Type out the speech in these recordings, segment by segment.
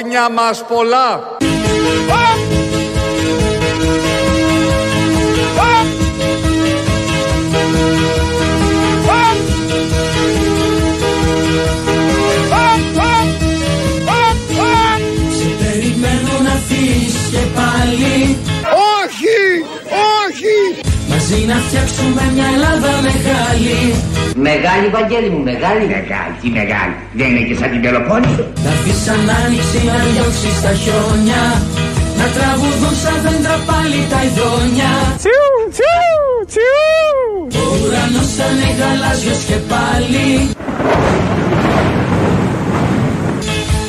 Χρόνια μας πολλά. Σε περιμένω να φύγεις και πάλι Όχι, όχι. Μαζί να φτιάξουμε μια Ελλάδα μεγάλη Μεγάλη, Βαγγέλη μου, μεγάλη. Μεγάλη, τι μεγάλη. Δεν είναι και σαν την Πελοπόννησο. Να αφήσεις ανάνοιξη να διώξεις τα χιόνια Να τραγουδούν σαν δέντρα πάλι τα ειδόνια Τσιου, τσιου, τσιου. Ο ουρανός θα είναι γαλάζιος και πάλι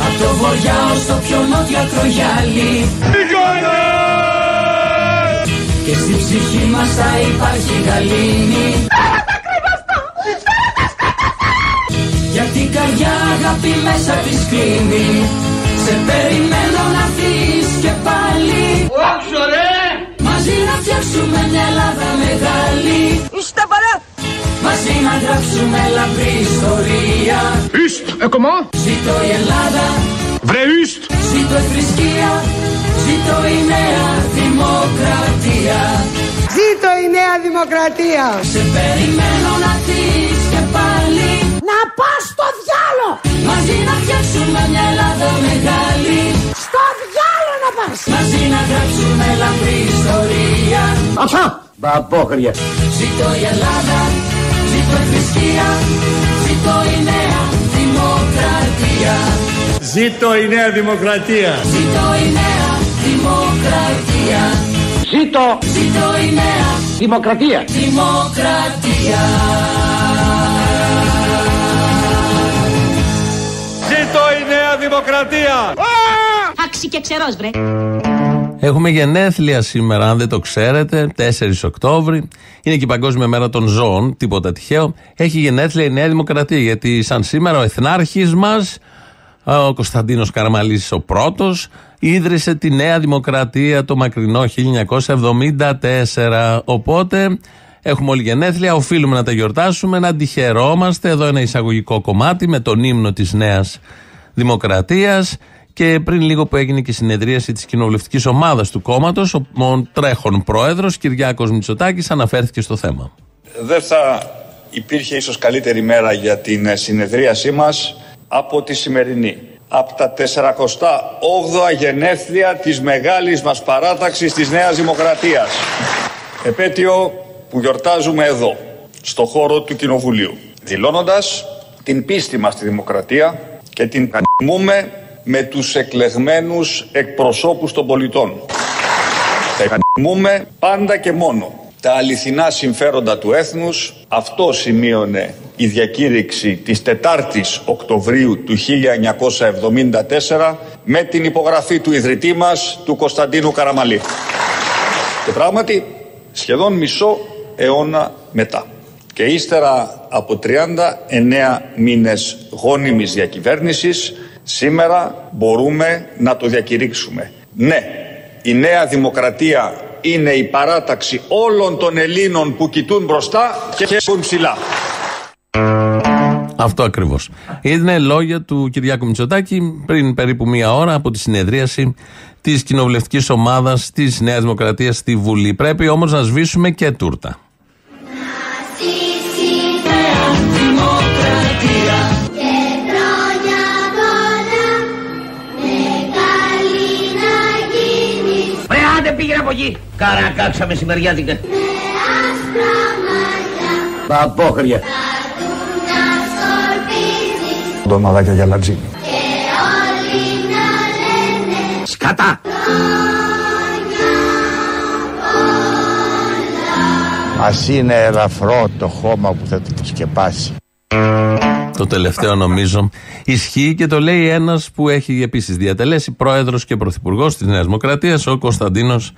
Απ' το βορειά ως το πιο νότιο ακρογιάλι Και στη ψυχή μας θα υπάρχει γαλήνη Γιατί η καρδιά αγάπη μέσα της κλείνει. Σε περιμένω να φύγεις και πάλι. Μαζί να φτιάξουμε μια Ελλάδα μεγάλη. Είστε παρά. Μαζί να γράψουμε λαμπρή ιστορία. Ιστ, εκομά. Ζήτω η Ελλάδα, Βρε ιστ. ζήτω η θρησκεία. Ζήτω η νέα δημοκρατία. Ζήτω η νέα δημοκρατία! Σε περιμένω να φύγεις και πάλι Να πας στο διάλο! Μαζί να φτιάξουμε μια Ελλάδα μεγάλη Στο διάλο να πας! Μαζί να γράψουμε λαμπρή ιστορία Αυτά. Μπαμπόχρια. Ζήτω η Ελλάδα, ζήτω η θρησκεία Ζήτω η νέα δημοκρατία Ζήτω η νέα δημοκρατία. Ζήτω η νέα δημοκρατία Ζήτω. Ζήτω η νέα Δημοκρατία. δημοκρατία νέα δημοκρατία. Άξι και ξερός βρε. Έχουμε γενέθλια σήμερα, αν δεν το ξέρετε, 4 Οκτώβρη. Είναι και η Παγκόσμια Μέρα των Ζώων, τίποτα τυχαίο. Έχει γενέθλια η Νέα Δημοκρατία, γιατί σαν σήμερα ο εθνάρχης μας, ο Κωνσταντίνος Καραμαλής ο πρώτος, ίδρυσε τη Νέα Δημοκρατία το μακρινό 1974. Οπότε έχουμε όλοι γενέθλια, οφείλουμε να τα γιορτάσουμε, να αντιχαιρόμαστε. Εδώ ένα εισαγωγικό κομμάτι με τον ύμνο της Νέας Δημοκρατίας. Και πριν λίγο που έγινε και η συνεδρίαση της κοινοβουλευτικής ομάδας του κόμματος, ο τρέχον πρόεδρος Κυριάκος Μητσοτάκης αναφέρθηκε στο θέμα. Δεν θα υπήρχε ίσως καλύτερη μέρα για την ε, συνεδρίασή μας από τη σημερινή. Από τα 48 γενέθλια της μεγάλης μας παράταξης της Νέας Δημοκρατίας. Επέτειο που γιορτάζουμε εδώ, στο χώρο του Κοινοβουλίου. Δηλώνοντας την πίστη μας στη δημοκρατία και την κανιμούμε με τους εκλεγμένους εκπροσώπους των πολιτών. Θα εκτιμούμε πάντα και μόνο τα αληθινά συμφέροντα του έθνους. Αυτό σημείωνε η διακήρυξη της 4ης Οκτωβρίου του 1974 με την υπογραφή του ιδρυτή μας, του Κωνσταντίνου Καραμαλή. Και πράγματι, σχεδόν μισό αιώνα μετά και ύστερα από 39 μήνες γόνιμης διακυβέρνησης, σήμερα μπορούμε να το διακηρύξουμε. Ναι, η νέα δημοκρατία είναι η παράταξη όλων των Ελλήνων που κοιτούν μπροστά και χέσουν ψηλά. Αυτό ακριβώς. Είναι λόγια του Κυριάκου Μητσοτάκη πριν περίπου μία ώρα από τη συνεδρίαση της κοινοβουλευτικής ομάδας της Νέας Δημοκρατίας στη Βουλή. Πρέπει όμως να σβήσουμε και τούρτα. Από εκεί. Καρακάξα μεσημεριάτικα. Μπαμπόχρια. Ντομαδάκια για λατζί. Σκατά. Ας είναι ελαφρό το χώμα που θα το σκεπάσει. Το τελευταίο νομίζω ισχύει και το λέει ένας που έχει επίσης διατελέσει πρόεδρος και πρωθυπουργός της Νέας Δημοκρατίας, ο Κωνσταντίνος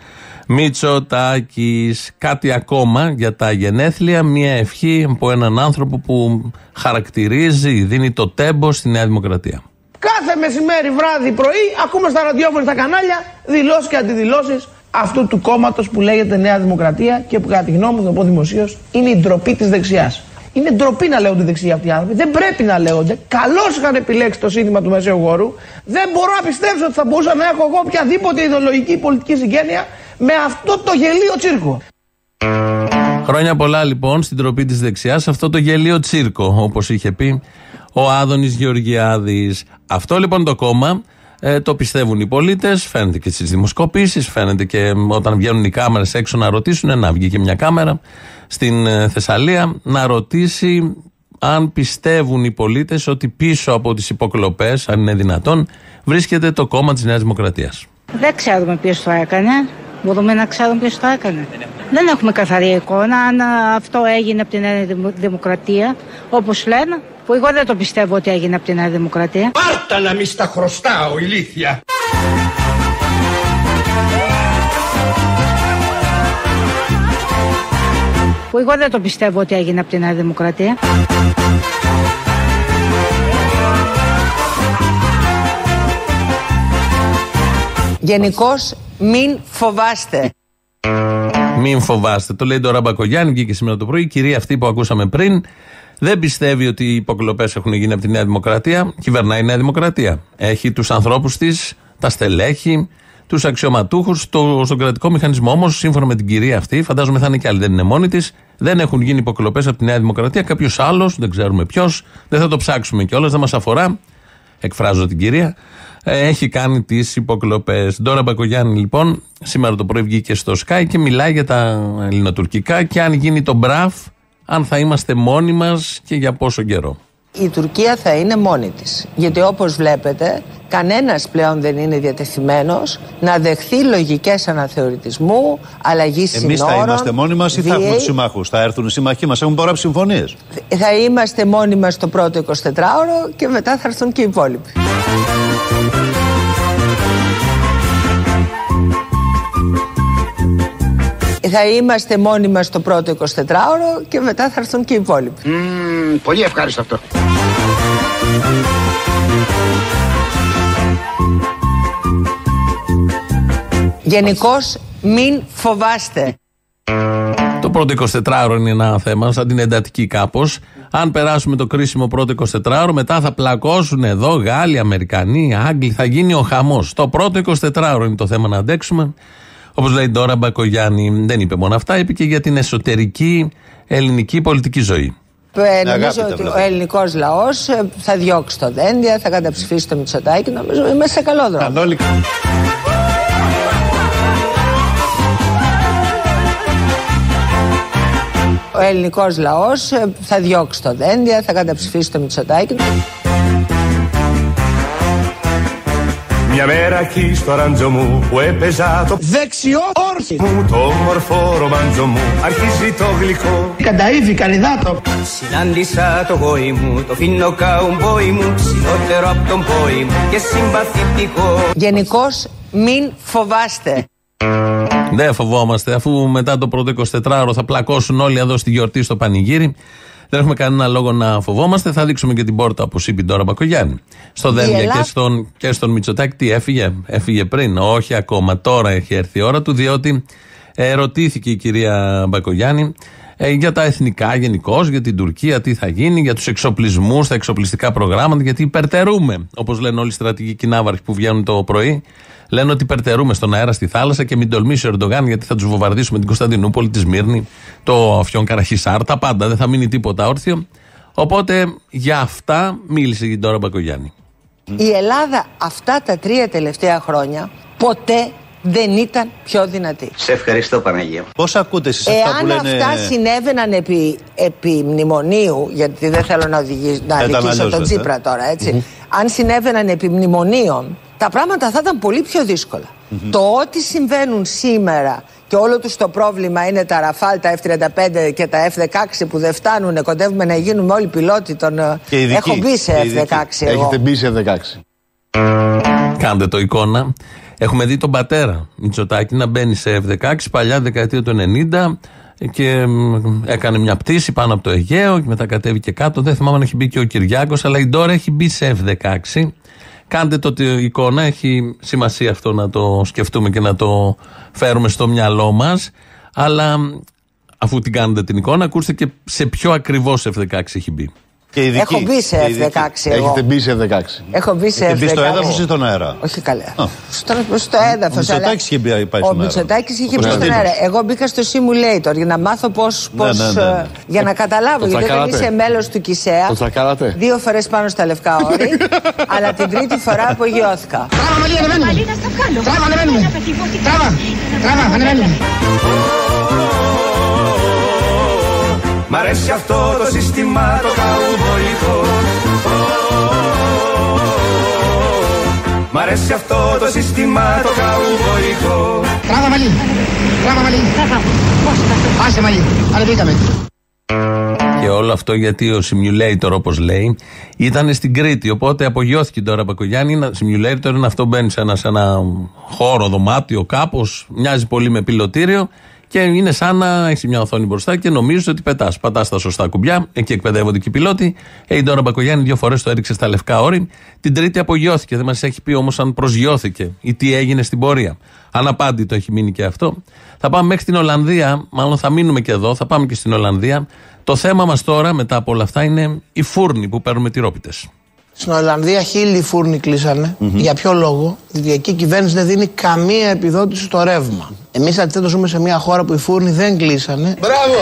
Μητσοτάκης. Κάτι ακόμα για τα γενέθλια, μια ευχή από έναν άνθρωπο που χαρακτηρίζει, δίνει το τέμπο στη Νέα Δημοκρατία. Κάθε μεσημέρι, βράδυ, πρωί, ακούμε στα ραδιόφωνα στα κανάλια δηλώσεις και αντιδηλώσεις αυτού του κόμματος που λέγεται Νέα Δημοκρατία και που κατά τη γνώμη μου, θα πω δημοσίως, είναι η ντροπή της δεξιάς. Είναι ντροπή να λέγονται δεξιοί αυτοί οι άνθρωποι. Δεν πρέπει να λέγονται. Καλώς είχαν επιλέξει το σύνθημα του Μεσαίου Γόρου. Δεν μπορώ να πιστέψω ότι θα μπορούσα να έχω εγώ οποιαδήποτε ιδεολογική πολιτική συγγένεια με αυτό το γελίο τσίρκο. Χρόνια πολλά λοιπόν στην τροπή της δεξιάς, αυτό το γελίο τσίρκο, όπως είχε πει ο Άδωνης Γεωργιάδης. Αυτό λοιπόν το κόμμα ε, το πιστεύουν οι πολίτες, φαίνεται και στις δημοσκοπήσεις, φαίνεται και όταν βγαίνουν οι κάμερες έξω να ρωτήσουν. Να βγει και μια κάμερα στην ε, Θεσσαλία να ρωτήσει αν πιστεύουν οι πολίτες ότι πίσω από τις υποκλοπές, αν είναι δυνατόν, βρίσκεται το κόμμα της Νέας Δημοκρατίας. Δεν ξέρουμε ποιος το έκανε. Μπορούμε να ξέρουμε ποιος το έκανε. Δεν έχουμε καθαρή εικόνα αν αυτό έγινε από την Νέα Δημοκρατία, όπως λένε, που εγώ δεν το πιστεύω ότι έγινε από την Νέα Δημοκρατία. Πάρτα να μη στα χρωστάω, ηλίθεια. Που εγώ δεν το πιστεύω ότι έγινε από την Νέα Δημοκρατία. Γενικώς μην φοβάστε. Μην φοβάστε. Το λέει τώρα Μπακογιάννη, βγήκε σήμερα το πρωί. Η κυρία αυτή που ακούσαμε πριν δεν πιστεύει ότι οι υποκλοπές έχουν γίνει από τη Νέα Δημοκρατία. Κυβερνάει η Νέα Δημοκρατία. Έχει τους ανθρώπους της, τα στελέχη, τους αξιωματούχους στο, στον κρατικό μηχανισμό. Όμως, σύμφωνα με την κυρία αυτή, φαντάζομαι θα είναι και άλλη, δεν είναι μόνη της, δεν έχουν γίνει υποκλοπές από τη Νέα Δημοκρατία. Κάποιος άλλος, δεν ξέρουμε ποιος, δεν θα το ψάξουμε κιόλας, δεν μας αφορά. Εκφράζω την κυρία. Ε, έχει κάνει τις υποκλοπές. Τώρα Μπακογιάννη, λοιπόν, σήμερα το πρωί βγήκε στο Sky και μιλάει για τα ελληνοτουρκικά και αν γίνει το μπραφ, αν θα είμαστε μόνοι μας και για πόσο καιρό. Η Τουρκία θα είναι μόνη της. Γιατί όπως βλέπετε, κανένας πλέον δεν είναι διατεθειμένος να δεχθεί λογικές αναθεωρητισμού, αλλαγή συνόρων. Εμείς θα είμαστε μόνοι μας ή θα έχουμε τους συμμάχους; Θα έρθουν οι συμμαχοί μας. Έχουν υπογράψει συμφωνίες; Θα είμαστε μόνοι μας το πρώτο 24ωρο και μετά θα έρθουν και οι υπόλοιποι. Θα είμαστε μόνοι μας το πρώτο 24ωρο και μετά θα έρθουν και οι υπόλοιποι. Mm, πολύ ευχάριστο αυτό. Γενικώς μην φοβάστε. Το πρώτο 24ωρο είναι ένα θέμα, σαν την εντατική κάπως. Αν περάσουμε το κρίσιμο πρώτο 24ωρο, μετά θα πλακώσουν εδώ Γάλλοι, Αμερικανοί, Άγγλοι, θα γίνει ο χαμός. Το πρώτο 24ωρο είναι το θέμα να αντέξουμε. Όπως λέει τώρα Μπακογιάννη, δεν είπε μόνο αυτά, είπε και για την εσωτερική ελληνική πολιτική ζωή. Ε, νομίζω ότι ο ελληνικός λαός θα διώξει το δέντια, θα καταψηφίσει το Μητσοτάκι. Νομίζω είμαστε σε καλό δρόμο. Ο ελληνικός λαός θα διώξει το δέντια, θα καταψηφίσει το Μητσοτάκι. Μια μέρα εκεί στο ράντζο μου που έπαιζα το Δεξιό όρθι μου το μορφό ρομάντζο μου. Αρχίζει το γλυκό. Κανταΐβι, κανιδάτο Συνάντησα το γόη μου, το φίνο καουμπόι μου ψηλότερο από τον πόη μου και συμπαθητικό. Γενικώς μην φοβάστε. Δεν φοβόμαστε, αφού μετά το πρώτο 24ωρο θα πλακώσουν όλοι εδώ στη γιορτή στο πανηγύρι. Δεν έχουμε κανένα λόγο να φοβόμαστε. Θα δείξουμε και την πόρτα, όπω είπε τώρα Μπακογιάννη. Στο Δένδια και στον, και στον Μητσοτάκη, τι έφυγε, έφυγε πριν. Όχι ακόμα, τώρα έχει έρθει η ώρα του, διότι ερωτήθηκε η κυρία Μπακογιάννη ε, για τα εθνικά γενικώ, για την Τουρκία, τι θα γίνει, για τους εξοπλισμούς, τα εξοπλιστικά προγράμματα, γιατί υπερτερούμε. Όπως λένε όλοι οι στρατηγικοί ναύαρχοι που βγαίνουν το πρωί, λένε ότι υπερτερούμε στον αέρα, στη θάλασσα και μην τολμήσει ο Ερντογάν, γιατί θα τους βομβαρδίσουμε την Κωνσταντινούπολη, τη Σμύρνη, το Αφιόν Καραχισάρ, τα πάντα. Δεν θα μείνει τίποτα όρθιο. Οπότε για αυτά μίλησε η Ντόρα Μπακογιάννη. Η Ελλάδα αυτά τα τρία τελευταία χρόνια ποτέ δεν ήταν πιο δυνατή. Σε ευχαριστώ Παναγία. Πώς ακούτε εσείς αυτά που Εάν λένε. αυτά συνέβαιναν επί, επί μνημονίου, γιατί δεν θέλω να, οδηγήσω, να Θα ήταν αδικήσω αλλιώς, τον βέβαια. Τσίπρα τώρα, έτσι. Αν συνέβαιναν επί μνημονίων, τα πράγματα θα ήταν πολύ πιο δύσκολα. Το ότι συμβαίνουν σήμερα και όλο τους το πρόβλημα είναι τα Ραφάλ, τα F-35 και τα F-16 που δεν φτάνουν, κοντεύουμε να γίνουμε όλοι πιλότοι των... Και ειδικοί. Έχω μπει σε Και ειδικοί. F-16 εγώ. Έχετε μπει σε 16. Κάντε το εικόνα. Έχουμε δει τον πατέρα Μητσοτάκη να μπαίνει σε F-16 παλιά δεκαετία του 90 και μ, έκανε μια πτήση πάνω από το Αιγαίο και μετά κατέβηκε κάτω. Δεν θυμάμαι αν έχει μπει και ο Κυριάκος, αλλά η Ντόρα έχει μπει σε F-16. Κάντε το τη εικόνα, έχει σημασία αυτό να το σκεφτούμε και να το φέρουμε στο μυαλό μας. Αλλά μ, Αφού την κάνετε την εικόνα, ακούστε και σε ποιο ακριβώς F16 έχει μπει. Και ειδική. Έχω μπει σε Και ειδική. F16 εγώ. Έχετε μπει σε F16. Έχω μπει σε Έχετε μπει στο F16. έδαφος ή στον αέρα; Όχι καλά. Στο, στο έδαφος. Ο Μητσοτάκης είχε μπει- πάει στον Ο αέρα. Μητσοτάκης είχε Ο μπει στον Κωνσταντίνος. αέρα. Εγώ μπήκα στο simulator για να μάθω πώ. Ναι, ναι, ναι, ναι. Για να καταλάβω. Το γιατί όταν τσακάρατε. είσαι μέλος του ΚΙΣΕΑ. Το τσακάρατε. Δύο φορές πάνω στα λευκά όρη. αλλά την τρίτη φορά απογειώθηκα. Τράβα, Μαλή, ανεβαίνουμε. Τράβα, ανεβαίνουμε. Τράβα, τράβα, ανεβαίνουμε. Μ' αρέσει αυτό το σύστημα το καουμπόικο Μ' αρέσει αυτό το σύστημα το καουμπόικο Τράβα, Μαλή. Τράβα, Μαλή. Άσε, Μαλή. Ανεβήκαμε. Και όλο αυτό γιατί ο simulator, όπως λέει, ήταν στην Κρήτη. Οπότε απογειώθηκε τώρα Μπακογιάννη. Ένα simulator είναι αυτό μπαίνει σε ένα, σε ένα χώρο, δωμάτιο, κάπως. Μοιάζει πολύ με πιλωτήριο. Και είναι σαν να έχεις μια οθόνη μπροστά και νομίζεις ότι πετάς. Πατάς τα σωστά κουμπιά, εκεί εκπαιδεύονται και οι πιλότοι. Ε, η Ντόρα Μπακογιάννη δύο φορές το έριξε στα λευκά όρη. Την τρίτη απογειώθηκε. Δεν μας έχει πει όμως αν προσγειώθηκε ή τι έγινε στην πορεία. Αναπάντητο έχει μείνει και αυτό. Θα πάμε μέχρι την Ολλανδία, μάλλον θα μείνουμε και εδώ, θα πάμε και στην Ολλανδία. Το θέμα μας τώρα, μετά από όλα αυτά, είναι οι φούρνοι που παίρνουμε τυρόπιτες. Στην Ολλανδία χίλιοι φούρνοι κλείσανε. Για ποιο λόγο, διότι εκεί η κυβέρνηση δεν δίνει καμία επιδότηση στο ρεύμα. Εμείς αντιθέτως ζούμε σε μια χώρα που οι φούρνοι δεν κλείσανε. Μπράβο!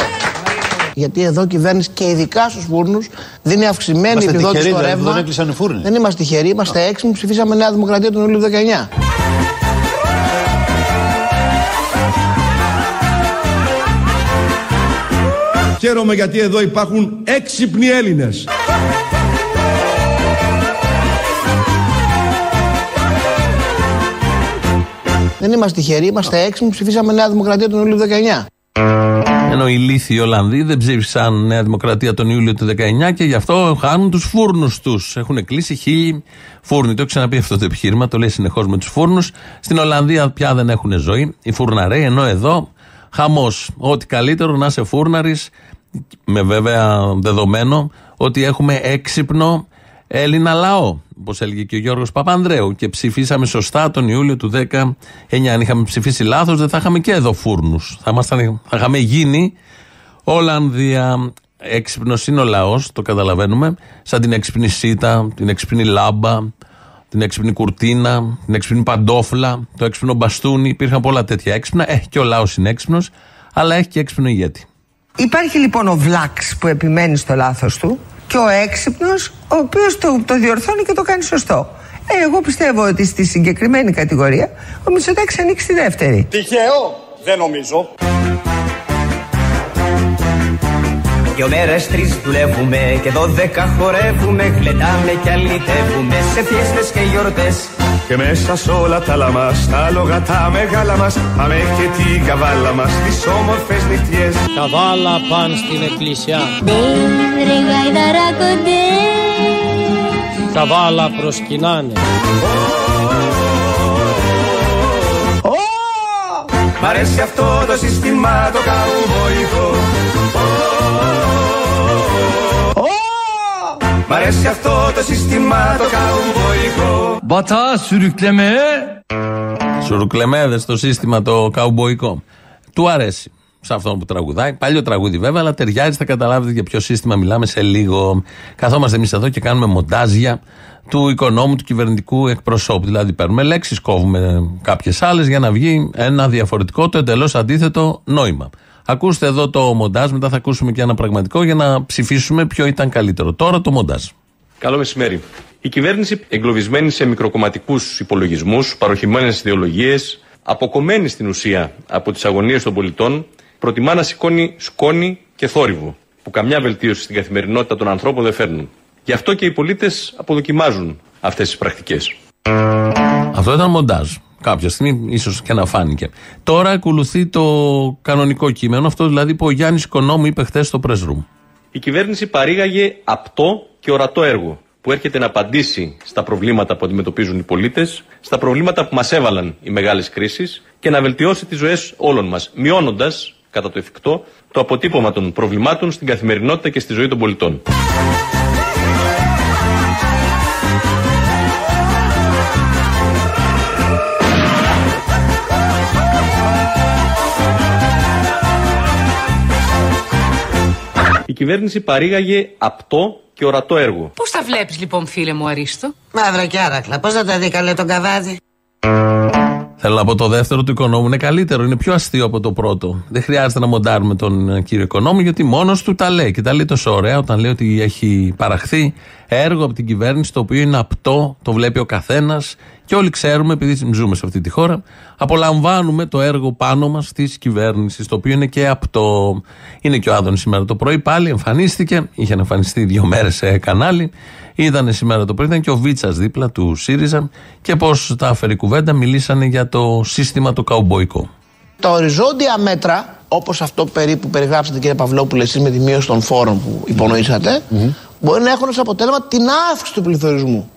Γιατί εδώ η κυβέρνηση και ειδικά στους φούρνους δίνει αυξημένη Είμαστε επιδότηση τυχεροί, στο δηλαδή, ρεύμα. δεν έκλεισαν οι φούρνοι. Δεν είμαστε τυχεροί, είμαστε έξυπνοι. Ψηφίσαμε Νέα Δημοκρατία τον Ιούλιο 19. Χαίρομαι γιατί εδώ υπάρχουν έξυπνοι Έλληνες. Δεν είμαστε τυχεροί, είμαστε έξυπνοι. Ψηφίσαμε Νέα Δημοκρατία τον Ιούλιο 19. Ενώ οι λύθοι Ολλανδοί δεν ψήφισαν Νέα Δημοκρατία τον Ιούλιο του 19 και γι' αυτό χάνουν τους φούρνους τους. Έχουν κλείσει χίλιοι φούρνοι. Το έχω ξαναπεί αυτό το επιχείρημα, το λέει συνεχώς με τους φούρνους. Στην Ολλανδία πια δεν έχουν ζωή οι φουρναρέοι, ενώ εδώ χαμός. Ό,τι καλύτερο να είσαι φούρναρης, με βέβαια δεδομένο ότι έχουμε έξυπνο Έλληνα λαό, όπως έλεγε και ο Γιώργος Παπανδρέου. Και ψηφίσαμε σωστά τον Ιούλιο του 19. Αν είχαμε ψηφίσει λάθος, δεν θα είχαμε και εδώ φούρνους. Θα, ήμασταν- θα είχαμε γίνει Ολλανδία. Έξυπνος είναι ο λαός, το καταλαβαίνουμε. Σαν την έξυπνη σίτα, την έξυπνη λάμπα, την έξυπνη κουρτίνα, την έξυπνη παντόφλα, το έξυπνο μπαστούνι. Υπήρχαν πολλά τέτοια έξυπνα. Έχει και ο λαός είναι έξυπνος, αλλά έχει και έξυπνο ηγέτη. Υπάρχει λοιπόν ο Βλάξ που επιμένει στο λάθος του και ο έξυπνος ο οποίος το, το διορθώνει και το κάνει σωστό. Ε, εγώ πιστεύω ότι στη συγκεκριμένη κατηγορία ο Μητσοτάκης ανοίξει τη δεύτερη. Τυχαίο, δεν νομίζω. Δυο μέρες τρεις δουλεύουμε και δώδεκα χορεύουμε Γλεντάμε και αλυτεύουμε σε φιέστες και γιορτές Και μέσα σ' όλα τα λαμάς, τα άλογα τα μεγάλα μας Πάμε και την καβάλα μας, τις όμορφες νυχτιές. Καβάλα πάνε στην εκκλησιά. Καβάλα προσκυνάνε. Μ' αρέσει αυτό το σύστημα το καουμποϊκό Μ' αρέσει αυτό το σύστημα το καουμποϊκό Μπατά sürüklemeye. Σουρουκλεμέδε το σύστημα το καουμποϊκό. Του αρέσει σε αυτόν που τραγουδάει. Παλιό τραγούδι βέβαια, αλλά ταιριάζει, θα καταλάβετε για ποιο σύστημα μιλάμε σε λίγο. Καθόμαστε εμείς εδώ και κάνουμε μοντάζια του οικονόμου, του κυβερνητικού εκπροσώπου. Δηλαδή παίρνουμε λέξεις, κόβουμε κάποιες άλλες για να βγει ένα διαφορετικό, το εντελώς αντίθετο νόημα. Ακούστε εδώ το μοντάζ, μετά θα ακούσουμε και ένα πραγματικό για να ψηφίσουμε ποιο ήταν καλύτερο. Τώρα το μοντάζ. Καλό μεσημέρι. Η κυβέρνηση, εγκλωβισμένη σε μικροκομματικούς υπολογισμούς, παροχημένες ιδεολογίες, αποκομμένη στην ουσία από τις αγωνίες των πολιτών, προτιμά να σηκώνει σκόνη και θόρυβο, που καμιά βελτίωση στην καθημερινότητα των ανθρώπων δεν φέρνουν. Γι' αυτό και οι πολίτες αποδοκιμάζουν αυτές τις πρακτικές. Αυτό ήταν μοντάζ. Κάποια στιγμή ίσως και να φάνηκε. Τώρα ακολουθεί το κανονικό κείμενο, αυτό δηλαδή που ο Γιάννης Οικονόμου είπε χθες στο press room. Η κυβέρνηση παρήγαγε απτό και ορατό έργο που έρχεται να απαντήσει στα προβλήματα που αντιμετωπίζουν οι πολίτες, στα προβλήματα που μας έβαλαν οι μεγάλες κρίσεις και να βελτιώσει τις ζωές όλων μας, μειώνοντας, κατά το εφικτό, το αποτύπωμα των προβλημάτων στην καθημερινότητα και στη ζωή των πολιτών. κυβέρνηση παρήγαγε απτό και ορατό έργο. Πώς τα βλέπεις λοιπόν, φίλε μου Αρίστο; Μαύρα και άρακλα. Πώς θα τα δει καλέ τον καβάδι; Θέλω να πω το δεύτερο του οικονόμου είναι καλύτερο, είναι πιο αστείο από το πρώτο. Δεν χρειάζεται να μοντάρουμε τον ε, κύριο οικονόμου γιατί μόνος του τα λέει. Και τα λέει τόσο ωραία όταν λέει ότι έχει παραχθεί έργο από την κυβέρνηση το οποίο είναι απτό, το βλέπει ο καθένας και όλοι ξέρουμε, επειδή ζούμε σε αυτή τη χώρα, απολαμβάνουμε το έργο πάνω μας της κυβέρνησης, το οποίο είναι και απτό. Είναι και ο Άδων σήμερα το πρωί πάλι, εμφανίστηκε, είχε εμφανιστεί δύο μέρες σε κανάλι. Είδανε σήμερα το πρωί, ήταν και ο Βίτσας δίπλα του ΣΥΡΙΖΑ και πώς τα αφαιρεί κουβέντα, μιλήσανε για το σύστημα το καουμποϊκό. Τα οριζόντια μέτρα, όπως αυτό περίπου που περιγράψατε κύριε Παυλόπουλε, εσείς με τη μείωση των φόρων που υπονοησατε μπορεί να έχουν ως αποτέλεσμα την αύξηση του πληθωρισμού.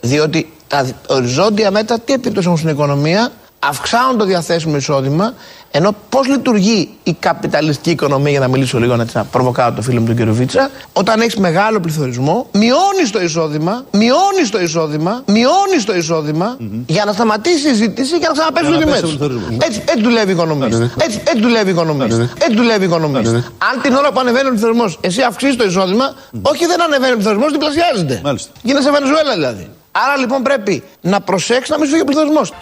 Διότι τα οριζόντια μέτρα τι επίπτωση έχουν στην οικονομία, αυξάνουν το διαθέσιμο εισόδημα, ενώ πώς λειτουργεί η καπιταλιστική οικονομία, για να μιλήσω λίγο έτσι, να προβοκάω το φίλο μου τον κύριο Βίτσα, όταν έχεις μεγάλο πληθωρισμό, μειώνεις το εισόδημα, μειώνεις το εισόδημα, μειώνεις το εισόδημα για να σταματήσει η ζήτηση και να ξαναπέσουν οι τιμές. Έτσι, έτσι δουλεύει η οικονομία. Έτσι, έτσι δουλεύει η οικονομία. Έτσι δουλεύει η οικονομία. Αν την ώρα που ανεβαίνει ο πληθωρισμός, εσύ αυξήσεις το εισόδημα, όχι δεν ανεβαίνει ο πληθωρισμός, διπλασιάζεται. Γίνεσαι Βενεζουέλα δηλαδή. Άρα λοιπόν πρέπει να προσέξεις να μην σου φύγει ο πληθωρισμός.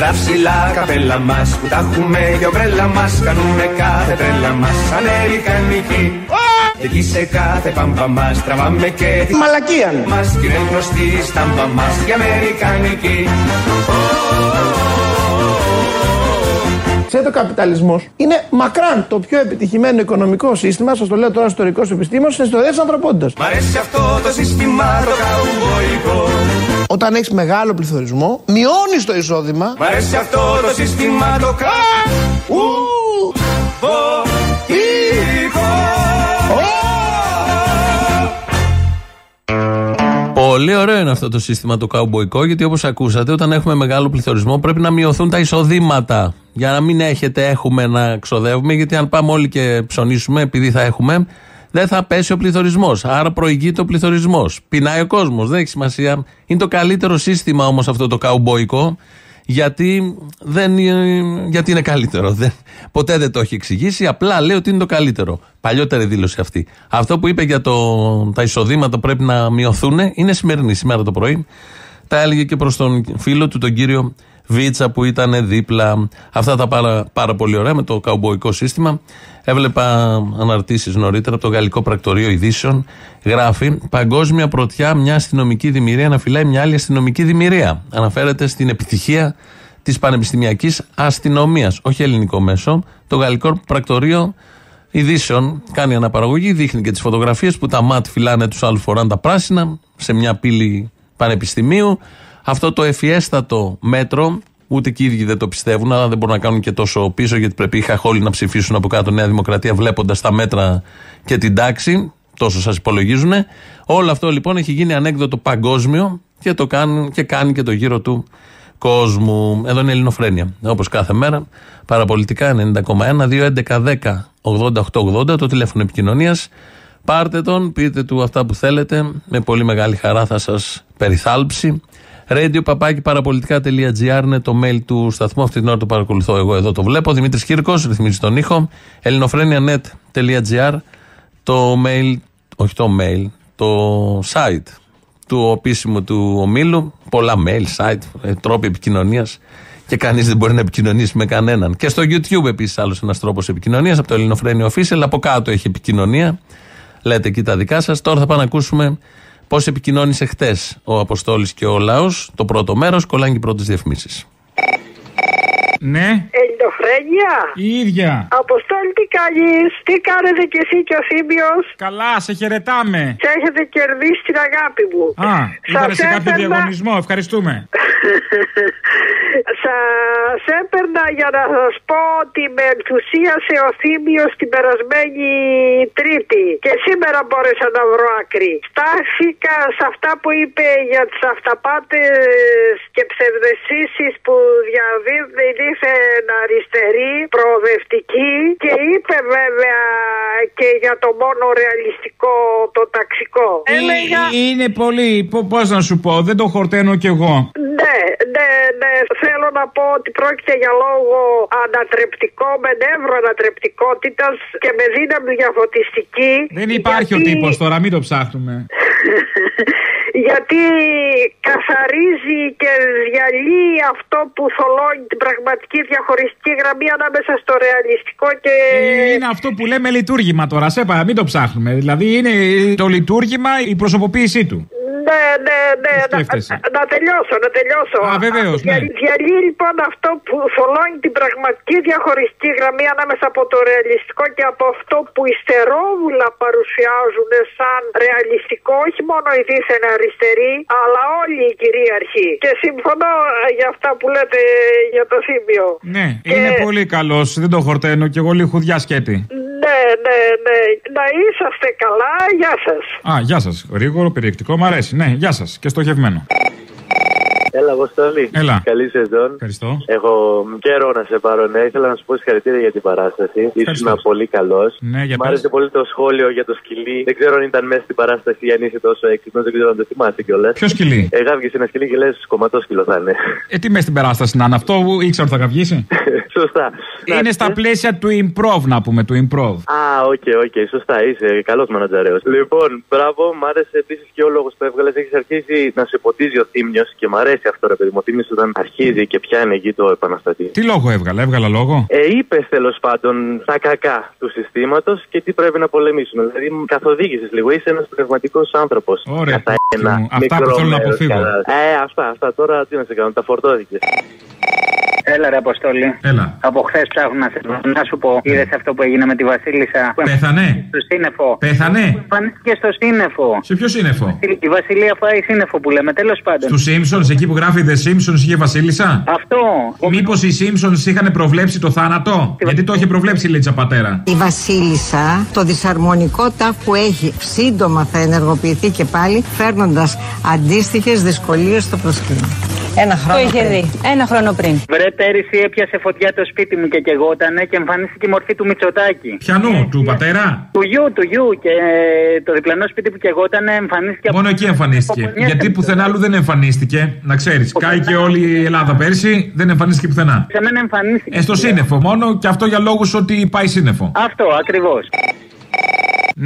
Τα ψηλά καπέλα μας που τα έχουμε για ομπρέλα μας Κάνουμε κάθε τρέλα μας αμερικανική Και εκεί σε κάθε πάμπα μας τραβάμε και τη Μαλακία είναι. μας Και είναι γνωστή η στάμπα μας η αμερικανική Ξέρετε, ο καπιταλισμός είναι μακράν το πιο επιτυχημένο οικονομικό σύστημα, σας το λέω τώρα ιστορικό επιστήμονα, στην ιστορία τη ανθρωπότητας. Μ' αρέσει αυτό το σύστημα το καουμποϊκό Όταν έχεις μεγάλο πληθωρισμό, μειώνεις το εισόδημα. Μ' αρέσει αυτό το σύστημα το Πολύ ωραίο είναι αυτό το σύστημα το καουμποϊκό, γιατί όπως ακούσατε, όταν έχουμε μεγάλο πληθωρισμό πρέπει να μειωθούν τα εισοδήματα. Για να μην έχετε, έχουμε να ξοδεύουμε, γιατί αν πάμε όλοι και ψωνίσουμε, επειδή θα έχουμε, δεν θα πέσει ο πληθωρισμός. Άρα προηγείται ο πληθωρισμός. Πεινάει ο κόσμος, δεν έχει σημασία. Είναι το καλύτερο σύστημα όμως αυτό το καουμποϊκό, γιατί, δεν, είναι- γιατί είναι καλύτερο. Δεν, ποτέ δεν το έχει εξηγήσει, απλά λέει ότι είναι το καλύτερο. Παλιότερη δήλωση αυτή. Αυτό που είπε για το, τα εισοδήματα που πρέπει να μειωθούν είναι σημερινή, σήμερα το πρωί. Τα έλεγε και προς τον φίλο του, τον κύριο Βίτσα που ήταν δίπλα. Αυτά τα πάρα, πάρα πολύ ωραία με το καουμποϊκό σύστημα. Έβλεπα αναρτήσεις νωρίτερα από το Γαλλικό Πρακτορείο Ειδήσεων. Γράφει Παγκόσμια πρωτιά μια αστυνομική δημιουργία να φυλάει μια άλλη αστυνομική δημιουργία. Αναφέρεται στην επιτυχία της πανεπιστημιακής αστυνομίας. Όχι ελληνικό μέσο. Το Γαλλικό Πρακτορείο Ειδήσεων κάνει αναπαραγωγή, δείχνει και τις φωτογραφίες που τα ΜΑΤ φυλάνε τους άλλους φοράνε τα πράσινα σε μια πύλη πανεπιστημίου. Αυτό το ευφιέστατο μέτρο, ούτε και οι ίδιοι δεν το πιστεύουν, αλλά δεν μπορούν να κάνουν και τόσο πίσω, γιατί πρέπει οι χαχόλοι να ψηφίσουν από κάτω Νέα Δημοκρατία βλέποντας τα μέτρα και την τάξη. Τόσο σας υπολογίζουν. Όλο αυτό λοιπόν έχει γίνει ανέκδοτο παγκόσμιο και, το κάνουν, και κάνει και το γύρο του κόσμου. Εδώ είναι η Ελληνοφρένεια. Όπως κάθε μέρα. Παραπολιτικά 90,1, 2, 11, 10, 88, 80. Το τηλέφωνο επικοινωνίας. Πάρτε τον, πείτε του αυτά που θέλετε. Με πολύ μεγάλη χαρά θα σας περιθάλψει. Radio παπάκι παραπολιτικά.gr είναι το mail του σταθμού. Αυτή την ώρα το παρακολουθώ εγώ εδώ το βλέπω. Δημήτρης Κύρκος, ρυθμίζει τον ήχο. ελληνοφρένια.net.gr το mail, όχι το mail, το site του επίσημου του ομίλου. Πολλά mail, site, ε, τρόποι επικοινωνίας και κανείς δεν μπορεί να επικοινωνήσει με κανέναν. Και στο YouTube επίσης άλλος ένας τρόπος επικοινωνίας από το Ελληνοφρένιο Official. Από κάτω έχει επικοινωνία. Λέτε εκεί τα δικά σας. Τώρα θα πάμε να ακούσουμε πώς επικοινώνησε χτες ο Αποστόλης και ο λαό. Το πρώτο μέρος, κολλάνε και οι πρώτες διαφημίσεις. Ναι, Ελληνοφρένια. η ίδια. Αποστόλη τι κάνεις, τι κάνετε κι εσύ και ο Θήμιος; Καλά, σε χαιρετάμε. Και έχετε κερδίσει την αγάπη μου. Α, ήταν σε κάποιο έπαιρνα- διαγωνισμό. Ευχαριστούμε. Σας έπαιρνα για να σας πω ότι με ενθουσίασε ο Θήμιος την περασμένη Τρίτη και σήμερα μπόρεσα να βρω άκρη. Στάθηκα σε αυτά που είπε για τις αυταπάτες και ψευδεσίσεις που διαδίδουν ήθεν αριστερή, προοδευτική και είπε βέβαια και για το μόνο ρεαλιστικό το ταξικό. Έλεγα... Ε, Είναι πολύ. Πώς να σου πω, δεν το χορταίνω κι εγώ. Ναι, ναι, ναι. Θέλω να πω ότι πρόκειται για λόγο ανατρεπτικό με νεύρο ανατρεπτικότητας και με δύναμη διαφωτιστική. Δεν υπάρχει ο τύπος τώρα, μην το ψάχνουμε. γιατί καθαρίζει και διαλύει αυτό που θολώνει την πραγματική διαχωριστική γραμμή ανάμεσα στο ρεαλιστικό και. Είναι αυτό που λέμε λειτουργήμα τώρα. Σε είπα, μην το ψάχνουμε. Δηλαδή είναι το λειτουργήμα η προσωποποίησή του. Ναι, ναι, ναι. Να, σκέφτεσαι. να τελειώσω, να τελειώσω. Α, βεβαίως, ναι. Δια- Διαλύει λοιπόν αυτό που θολώνει την πραγματική διαχωριστική γραμμή ανάμεσα από το ρεαλιστικό και από αυτό που υστερόβουλα παρουσιάζουν σαν ρεαλιστικό, όχι μόνο οι δίθεν αριστεροί, αλλά όλοι οι κυρίαρχοι. Και συμφωνώ ε, για αυτά που λέτε για το θύμιο. Ναι, Και- είναι πολύ καλός. Δεν το χορταίνω και εγώ λιχουδιά σκέτη. Ναι, ναι, ναι. Να είσαστε καλά. Γεια σας. Α, γεια σας. Γρήγορο, περιεκτικό, μ' αρέσει. Ναι, γεια σας. Και στοχευμένο. Έλα, Αποστόλη. Έλα. Καλή σεζόν. Ευχαριστώ. Έχω καιρό να σε πάρω, ναι. Ήθελα να σου πω συγχαρητήρια για την παράσταση. Ήσουν πολύ καλός. Ναι, για Μ' πες. άρεσε πολύ το σχόλιο για το σκυλί. Δεν ξέρω αν ήταν μέσα στην παράσταση ή αν είσαι τόσο έξυπνος. Δεν ξέρω αν το θυμάσαι κιόλας. Ποιο σκυλί; Εγώ βγει ένα σκυλί και λες κομματό σκυλό θα είναι. Ε, τι μες στην περάσταση να είναι αυτό, που ήξερα ότι θα καυγήσει. Σωστά. Είναι στα πλαίσια του improv, να πούμε, του improv. Α, οκ, οκ, σωστά, είσαι καλός μανατζαρέο. Λοιπόν, μπράβο, μ' άρεσε επίσης και ο λόγος που έβγαλες. Έχεις αρχίσει να σε ποτίζει ο θύμιο και μ' αρέσει αυτό, ρε παιδί μου. Ο θύμιο όταν αρχίζει και πιάνει εκεί το επαναστατή. Τι λόγο έβγαλα, έβγαλα λόγο; Ε, είπες τέλος πάντων τα κακά του συστήματος και τι πρέπει να πολεμήσουμε. Δηλαδή, καθοδήγησες λίγο. Είσαι ένας πνευματικός άνθρωπος. Ωραία, Κατά π***ι ένα μου. Αυτά μικρό που θέλω να μέρος αποφύγω. κατά- Ε, αυτά, αυτά τώρα τι να σε κάνω, τα φορτώθηκε. Έλα ρε Αποστόλη. Έλα. Από χθες ψάχνω να, σε... να σου πω. Είδες αυτό που έγινε με τη Βασίλισσα. που Πέθανε. Στο σύννεφο; Πέθανε. Εμφανίστηκε στο σύννεφο. Σε ποιο σύννεφο; Η Βασιλεία φάει σύννεφο που λέμε, τέλος πάντων. Του Simpsons, εκεί που γράφει The Simpsons είχε Βασίλισσα; Αυτό. Μήπως οι Simpsons είχαν προβλέψει το θάνατο; Γιατί το είχε προβλέψει η Λίτσα Πατέρα. Η Βασίλισσα το δυσαρμονικό τάφ που έχει σύντομα θα ενεργοποιηθεί και πάλι φέρνοντας αντίστοιχες δυσκολίες στο προσκήνιο. Ένα χρόνο Το είχε πριν. δει. Ένα χρόνο πριν. Βρε πέρυσι έπιασε φωτιά το σπίτι μου και κεγότανε και εμφανίστηκε η μορφή του Μητσοτάκη. Πιανού, του πατέρα. Του γιου, του γιου και ε, το διπλανό σπίτι που κεγότανε εμφανίστηκε Μόνο εκεί εμφανίστηκε. Γιατί πουθενά άλλου δεν εμφανίστηκε. Να ξέρεις, κάει και όλη η Ελλάδα πέρσι, δεν εμφανίστηκε πουθενά. Σε μένα εμφανίστηκε. Ε, στο σύννεφο μόνο και αυτό για λόγους ότι πάει σύννεφο. Αυτό ακριβώς.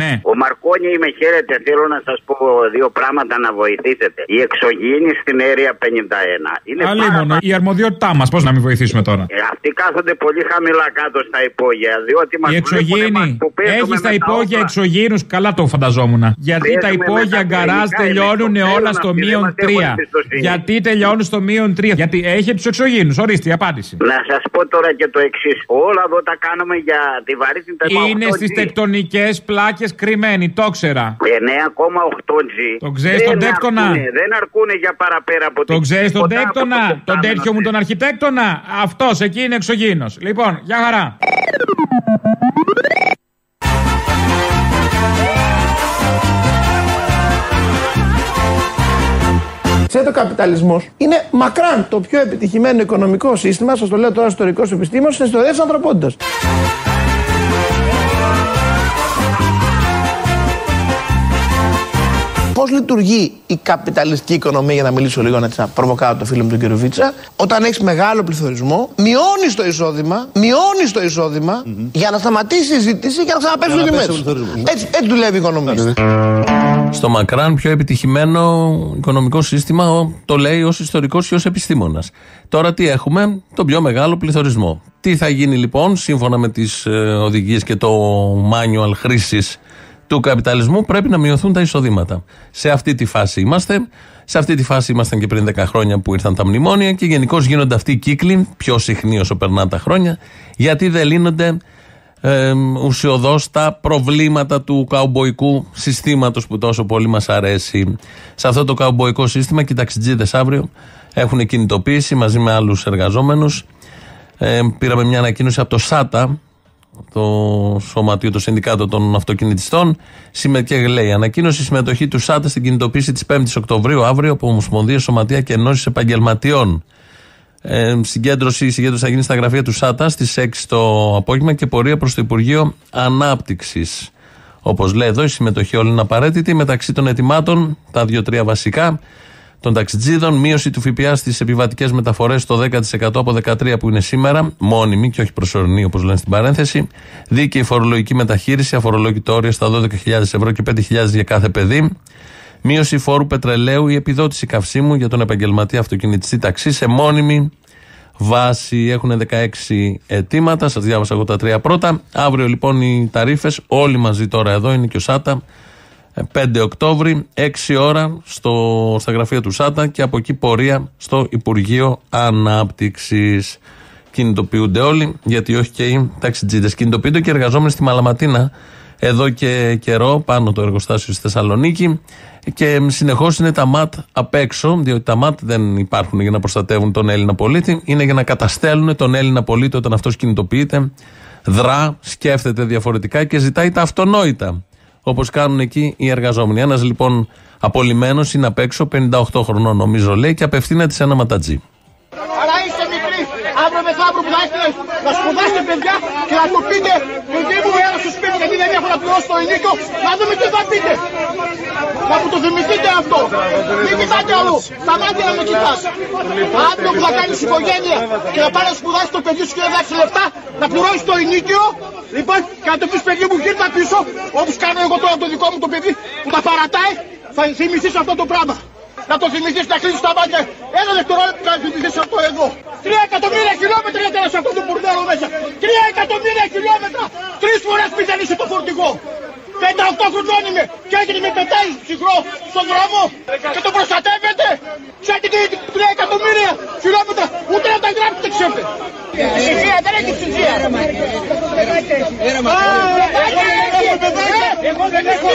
Ναι. Ο Μαρκόνι με χαίρετε. Θέλω να σας πω δύο πράγματα να βοηθήσετε. Η εξωγήινη στην αίρια 51 είναι πάρα Αλίμονο, η αρμοδιότητά μας, πώς να μην βοηθήσουμε τώρα; Ε, Αυτοί κάθονται πολύ χαμηλά κάτω στα υπόγεια. Διότι μας Η εξωγήινη. που παίζουμε Έχεις τα με υπόγεια όπλα. εξωγήινους, καλά το φανταζόμουν. Γιατί τα Παίζουμε με υπόγεια τα γκαράζ πυρηνικά τελειώνουν ηλεκτροπέλων όλα στο αυτοί, δεν μείον μας έχουν 3. εμπιστοσύνη. Γιατί τελειώνουν στο μείον 3. Γιατί έχει τους εξωγήινους. Ορίστε η απάντηση. Να σας πω τώρα και το εξής. Όλα εδώ τα κάνουμε για τη βαρύτητα του Είναι 8G. στις τεκτονικές πλάκες κρυμμένοι, το ξέρα. 9,8G. Το ξέρεις τον Δεν τέκτονα; αρκούνε, Δεν αρκούνε για παραπέρα από Το ξέρεις τον τίποτα από τέκτονα, το τον πετάμενο. τέτοιο μου τον αρχιτέκτονα; Αυτός εκεί είναι εξωγήινος. Λοιπόν, για χαρά. Ξέρετε, ο καπιταλισμός είναι μακράν το πιο επιτυχημένο οικονομικό σύστημα, σας το λέω τώρα ιστορικό επιστήμον, στην ιστορία τη ανθρωπότητα. Πώς λειτουργεί η καπιταλιστική οικονομία, για να μιλήσω λίγο να, να προβοκάω το φίλο μου τον κύριο Βίτσα, όταν έχεις μεγάλο πληθωρισμό, μειώνεις το εισόδημα, μειώνεις το εισόδημα για να σταματήσει η ζήτηση και να ξαναπέσουν οι Για να τιμέ. πέσει ο πληθωρισμός, ναι. Έτσι, έτσι δουλεύει η οικονομία. Στο μακράν πιο επιτυχημένο οικονομικό σύστημα ο- το λέει ως ιστορικός ή ως επιστήμονας. Τώρα τι έχουμε, τον πιο μεγάλο πληθωρισμό. Τι θα γίνει λοιπόν, σύμφωνα με τις οδηγίες και το manual χρήσης του καπιταλισμού, πρέπει να μειωθούν τα εισοδήματα. Σε αυτή τη φάση είμαστε. Σε αυτή τη φάση ήμασταν και πριν 10 χρόνια που ήρθαν τα μνημόνια και γενικώ γίνονται αυτοί οι κύκλοι, πιο συχνοί όσο περνάνε τα χρόνια, γιατί δεν λύνονται ε, ουσιοδός τα προβλήματα του καουμποϊκού συστήματος που τόσο πολύ μας αρέσει. Σε αυτό το καουμποϊκό σύστημα και οι ταξιτζίδες αύριο έχουν κινητοποίηση μαζί με άλλους εργαζόμενους. Ε, πήραμε μια ανακοίνωση από το ΣΑΤΑ, το Σωματείο, το Συνδικάτο των Αυτοκινητιστών. Συμμε- Και λέει: Ανακοίνωση συμμετοχή του ΣΑΤΑ στην κινητοποίηση της 5η Οκτωβρίου αύριο από Ομοσπονδία Σωματεία και Ενώσεις Επαγγελματιών. Ε, συγκέντρωση, η συγκέντρωση θα γίνει στα γραφεία του ΣΑΤΑ στις 6 το απόγευμα και πορεία προς το Υπουργείο Ανάπτυξης. Όπως λέει εδώ, η συμμετοχή όλων είναι απαραίτητη. Μεταξύ των ετοιμάτων, τα δύο-τρία βασικά, των ταξιτζίδων, μείωση του ΦΠΑ στις επιβατικές μεταφορές στο 10% από 13% που είναι σήμερα, μόνιμη και όχι προσωρινή όπως λένε στην παρένθεση, δίκαιη φορολογική μεταχείριση, αφορολόγητο όρια στα 12.000 ευρώ και 5.000 για κάθε παιδί, μείωση φόρου πετρελαίου ή επιδότηση καυσίμου για τον επαγγελματία αυτοκινητιστή ταξί σε μόνιμη βάση. Έχουν 16 αιτήματα, σας διάβασα εγώ τα τρία πρώτα. Αύριο λοιπόν οι ταρήφε, όλοι μαζί τώρα εδώ είναι και ο Σάτα. 5 Οκτώβρη, 6 ώρα στο, στα γραφεία του ΣΑΤΑ και από εκεί πορεία στο Υπουργείο Ανάπτυξης. Κινητοποιούνται όλοι, γιατί όχι και οι ταξιτζίδε. Κινητοποιούνται και εργαζόμενοι στη Μαλαματίνα εδώ και καιρό, πάνω το εργοστάσιο στη Θεσσαλονίκη. Και συνεχώς είναι τα ΜΑΤ απ' έξω, διότι τα ΜΑΤ δεν υπάρχουν για να προστατεύουν τον Έλληνα πολίτη, είναι για να καταστέλνουν τον Έλληνα πολίτη όταν αυτός κινητοποιείται, δρά, σκέφτεται διαφορετικά και ζητάει τα αυτονόητα όπως κάνουν εκεί οι εργαζόμενοι. Ένας λοιπόν απολυμμένο είναι απ' έξω, 58 χρονών νομίζω λέει, και απευθύνεται σε ένα ματατζή. Αλλά είστε μικροί, αύριο μεθαύριο που θα έχετε να σπουδάσετε παιδιά και να του πείτε παιδί μου έλα στο σπίτι γιατί δεν έχω να πληρώσω το ενίκιο, να δούμε τι θα πείτε. Να μου το θυμηθείτε αυτό. Μην κοιτάτε αλλού. Στα μάτια να με κοιτάς. Αύριο που θα κάνεις οικογένεια και να πάει να σπουδάσεις το παιδί σου και να δώσει λεφτά, να πληρώσεις το ενίκιο, λοιπόν, και να το πεις παιδί μου γύρνα πίσω, όπως κάνω εγώ τώρα το δικό μου το παιδί που τα παρατάει, θα θυμηθείς αυτό το πράγμα. Να το θυμηθείς να κλείσεις τα μάτια. Ένα δευτερόλεπτο να θυμηθείς αυτό εδώ. Τρία εκατομμύρια χιλιόμετρα για σε αυτό το μπουρδέλο μέσα. Τρία εκατομμύρια χιλιόμετρα. Τρεις φορές πηδανίσαι το φορτηγό. 58 χρονών είμαι και έγινε με πετάει ψυχρό στον δρόμο και το προστατεύετε. Ξέρετε τι 3 εκατομμύρια χιλιόμετρα ούτε να τα γράψετε ξέρετε. Ψυχία δεν έχει ψυχία. Εγώ δεν έχω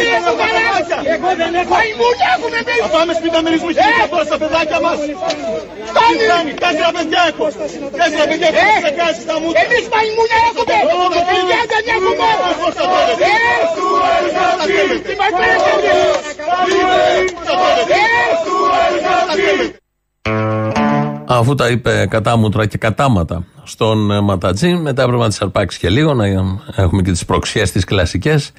Εγώ δεν έχω Μαϊμούνια έχουμε εμείς Θα πάμε σπίτι να μυρίσουμε χίλια τώρα στα παιδάκια μας Φτάνει Τέσσερα παιδιά έχω Τέσσερα παιδιά έχω σε κάσει στα μούτρα Εμείς μαϊμούνια έχουμε Παιδιά δεν έχουμε Αφού τα είπε κατάμουτρα και κατάματα στον ε, Ματατζή, μετά έπρεπε να τις αρπάξεις και λίγο, να έχουμε και τις προξιές τις κλασικές.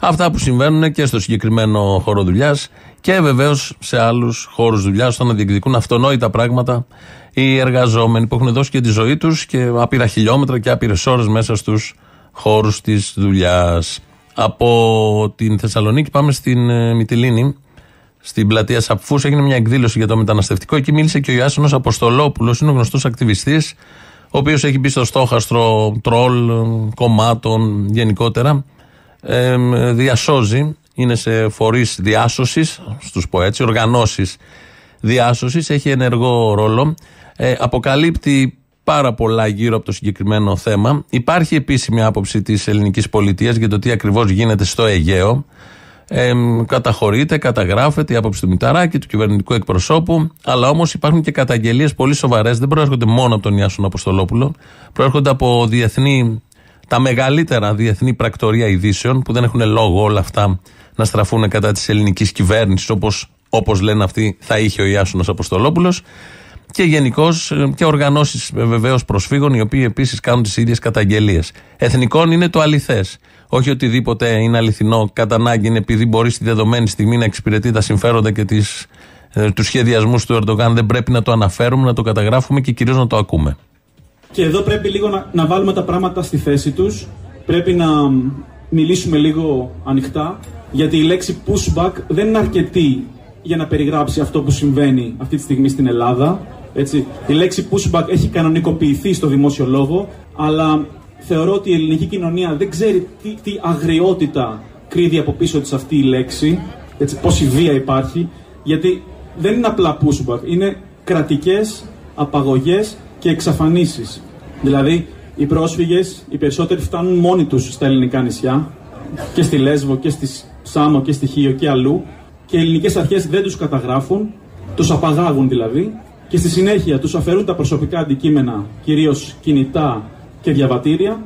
Αυτά που συμβαίνουν και στο συγκεκριμένο χώρο δουλειάς και βεβαίως σε άλλους χώρους δουλειάς, όταν να διεκδικούν αυτονόητα πράγματα οι εργαζόμενοι που έχουν δώσει και τη ζωή τους και άπειρα χιλιόμετρα και άπειρες ώρες μέσα στους χώρους της δουλειάς. Από την Θεσσαλονίκη πάμε στην ε, Μυτιλίνη, στην πλατεία Σαπφούς. Έγινε μια εκδήλωση για το μεταναστευτικό. Εκεί μίλησε και ο Ιάσονος Αποστολόπουλος, είναι ο γνωστός ακτιβιστής, ο οποίος έχει μπει στο στόχαστρο τρόλ κομμάτων γενικότερα. Ε, διασώζει, είναι σε φορείς διάσωσης, στου πω έτσι, οργανώσεις διάσωσης, έχει ενεργό ρόλο. Ε, αποκαλύπτει πάρα πολλά γύρω από το συγκεκριμένο θέμα. Υπάρχει επίσημη άποψη της ελληνικής πολιτείας για το τι ακριβώς γίνεται στο Αιγαίο. Ε, καταχωρείται, καταγράφεται η άποψη του Μηταράκη, του κυβερνητικού εκπροσώπου, αλλά όμως υπάρχουν και καταγγελίες πολύ σοβαρές. Δεν προέρχονται μόνο από τον Ιάσον Αποστολόπουλο, προέρχονται από διεθνή, τα μεγαλύτερα διεθνή πρακτορία ειδήσεων, που δεν έχουν λόγο όλα αυτά να στραφούν κατά της ελληνικής κυβέρνησης, όπως όπως λένε αυτοί θα είχε ο Ιάσονος Αποστολόπουλος και γενικώς ε, και οργανώσεις ε, βεβαίως προσφύγων, οι οποίοι επίσης κάνουν τις ίδιες καταγγελίες. Εθνικών είναι το αληθές. Όχι οτιδήποτε είναι αληθινό κατά ανάγκη είναι επειδή μπορεί στη δεδομένη στιγμή να εξυπηρετεί τα συμφέροντα και τις, ε, τους σχεδιασμούς του Ερντογάν. Δεν πρέπει να το αναφέρουμε, να το καταγράφουμε και κυρίως να το ακούμε. Και εδώ πρέπει λίγο να, να βάλουμε τα πράγματα στη θέση τους. Πρέπει να μιλήσουμε λίγο ανοιχτά. Γιατί η λέξη pushback δεν είναι αρκετή για να περιγράψει αυτό που συμβαίνει αυτή τη στιγμή στην Ελλάδα. Έτσι. Η λέξη pushback έχει κανονικοποιηθεί στο δημόσιο λόγο, αλλά θεωρώ ότι η ελληνική κοινωνία δεν ξέρει τι, τι αγριότητα κρύβει από πίσω της αυτή η λέξη, έτσι, πόση βία υπάρχει, γιατί δεν είναι απλά pushback, είναι κρατικές απαγωγές και εξαφανίσεις. Δηλαδή, οι πρόσφυγες, οι περισσότεροι φτάνουν μόνοι τους στα ελληνικά νησιά, και στη Λέσβο και στη Σάμο και στη Χίο και αλλού, και οι ελληνικές αρχές δεν τους καταγράφουν, τους απαγάγουν δηλαδή, και στη συνέχεια τους αφαιρούν τα προσωπικά αντικείμενα, κυρίως κινητά και διαβατήρια,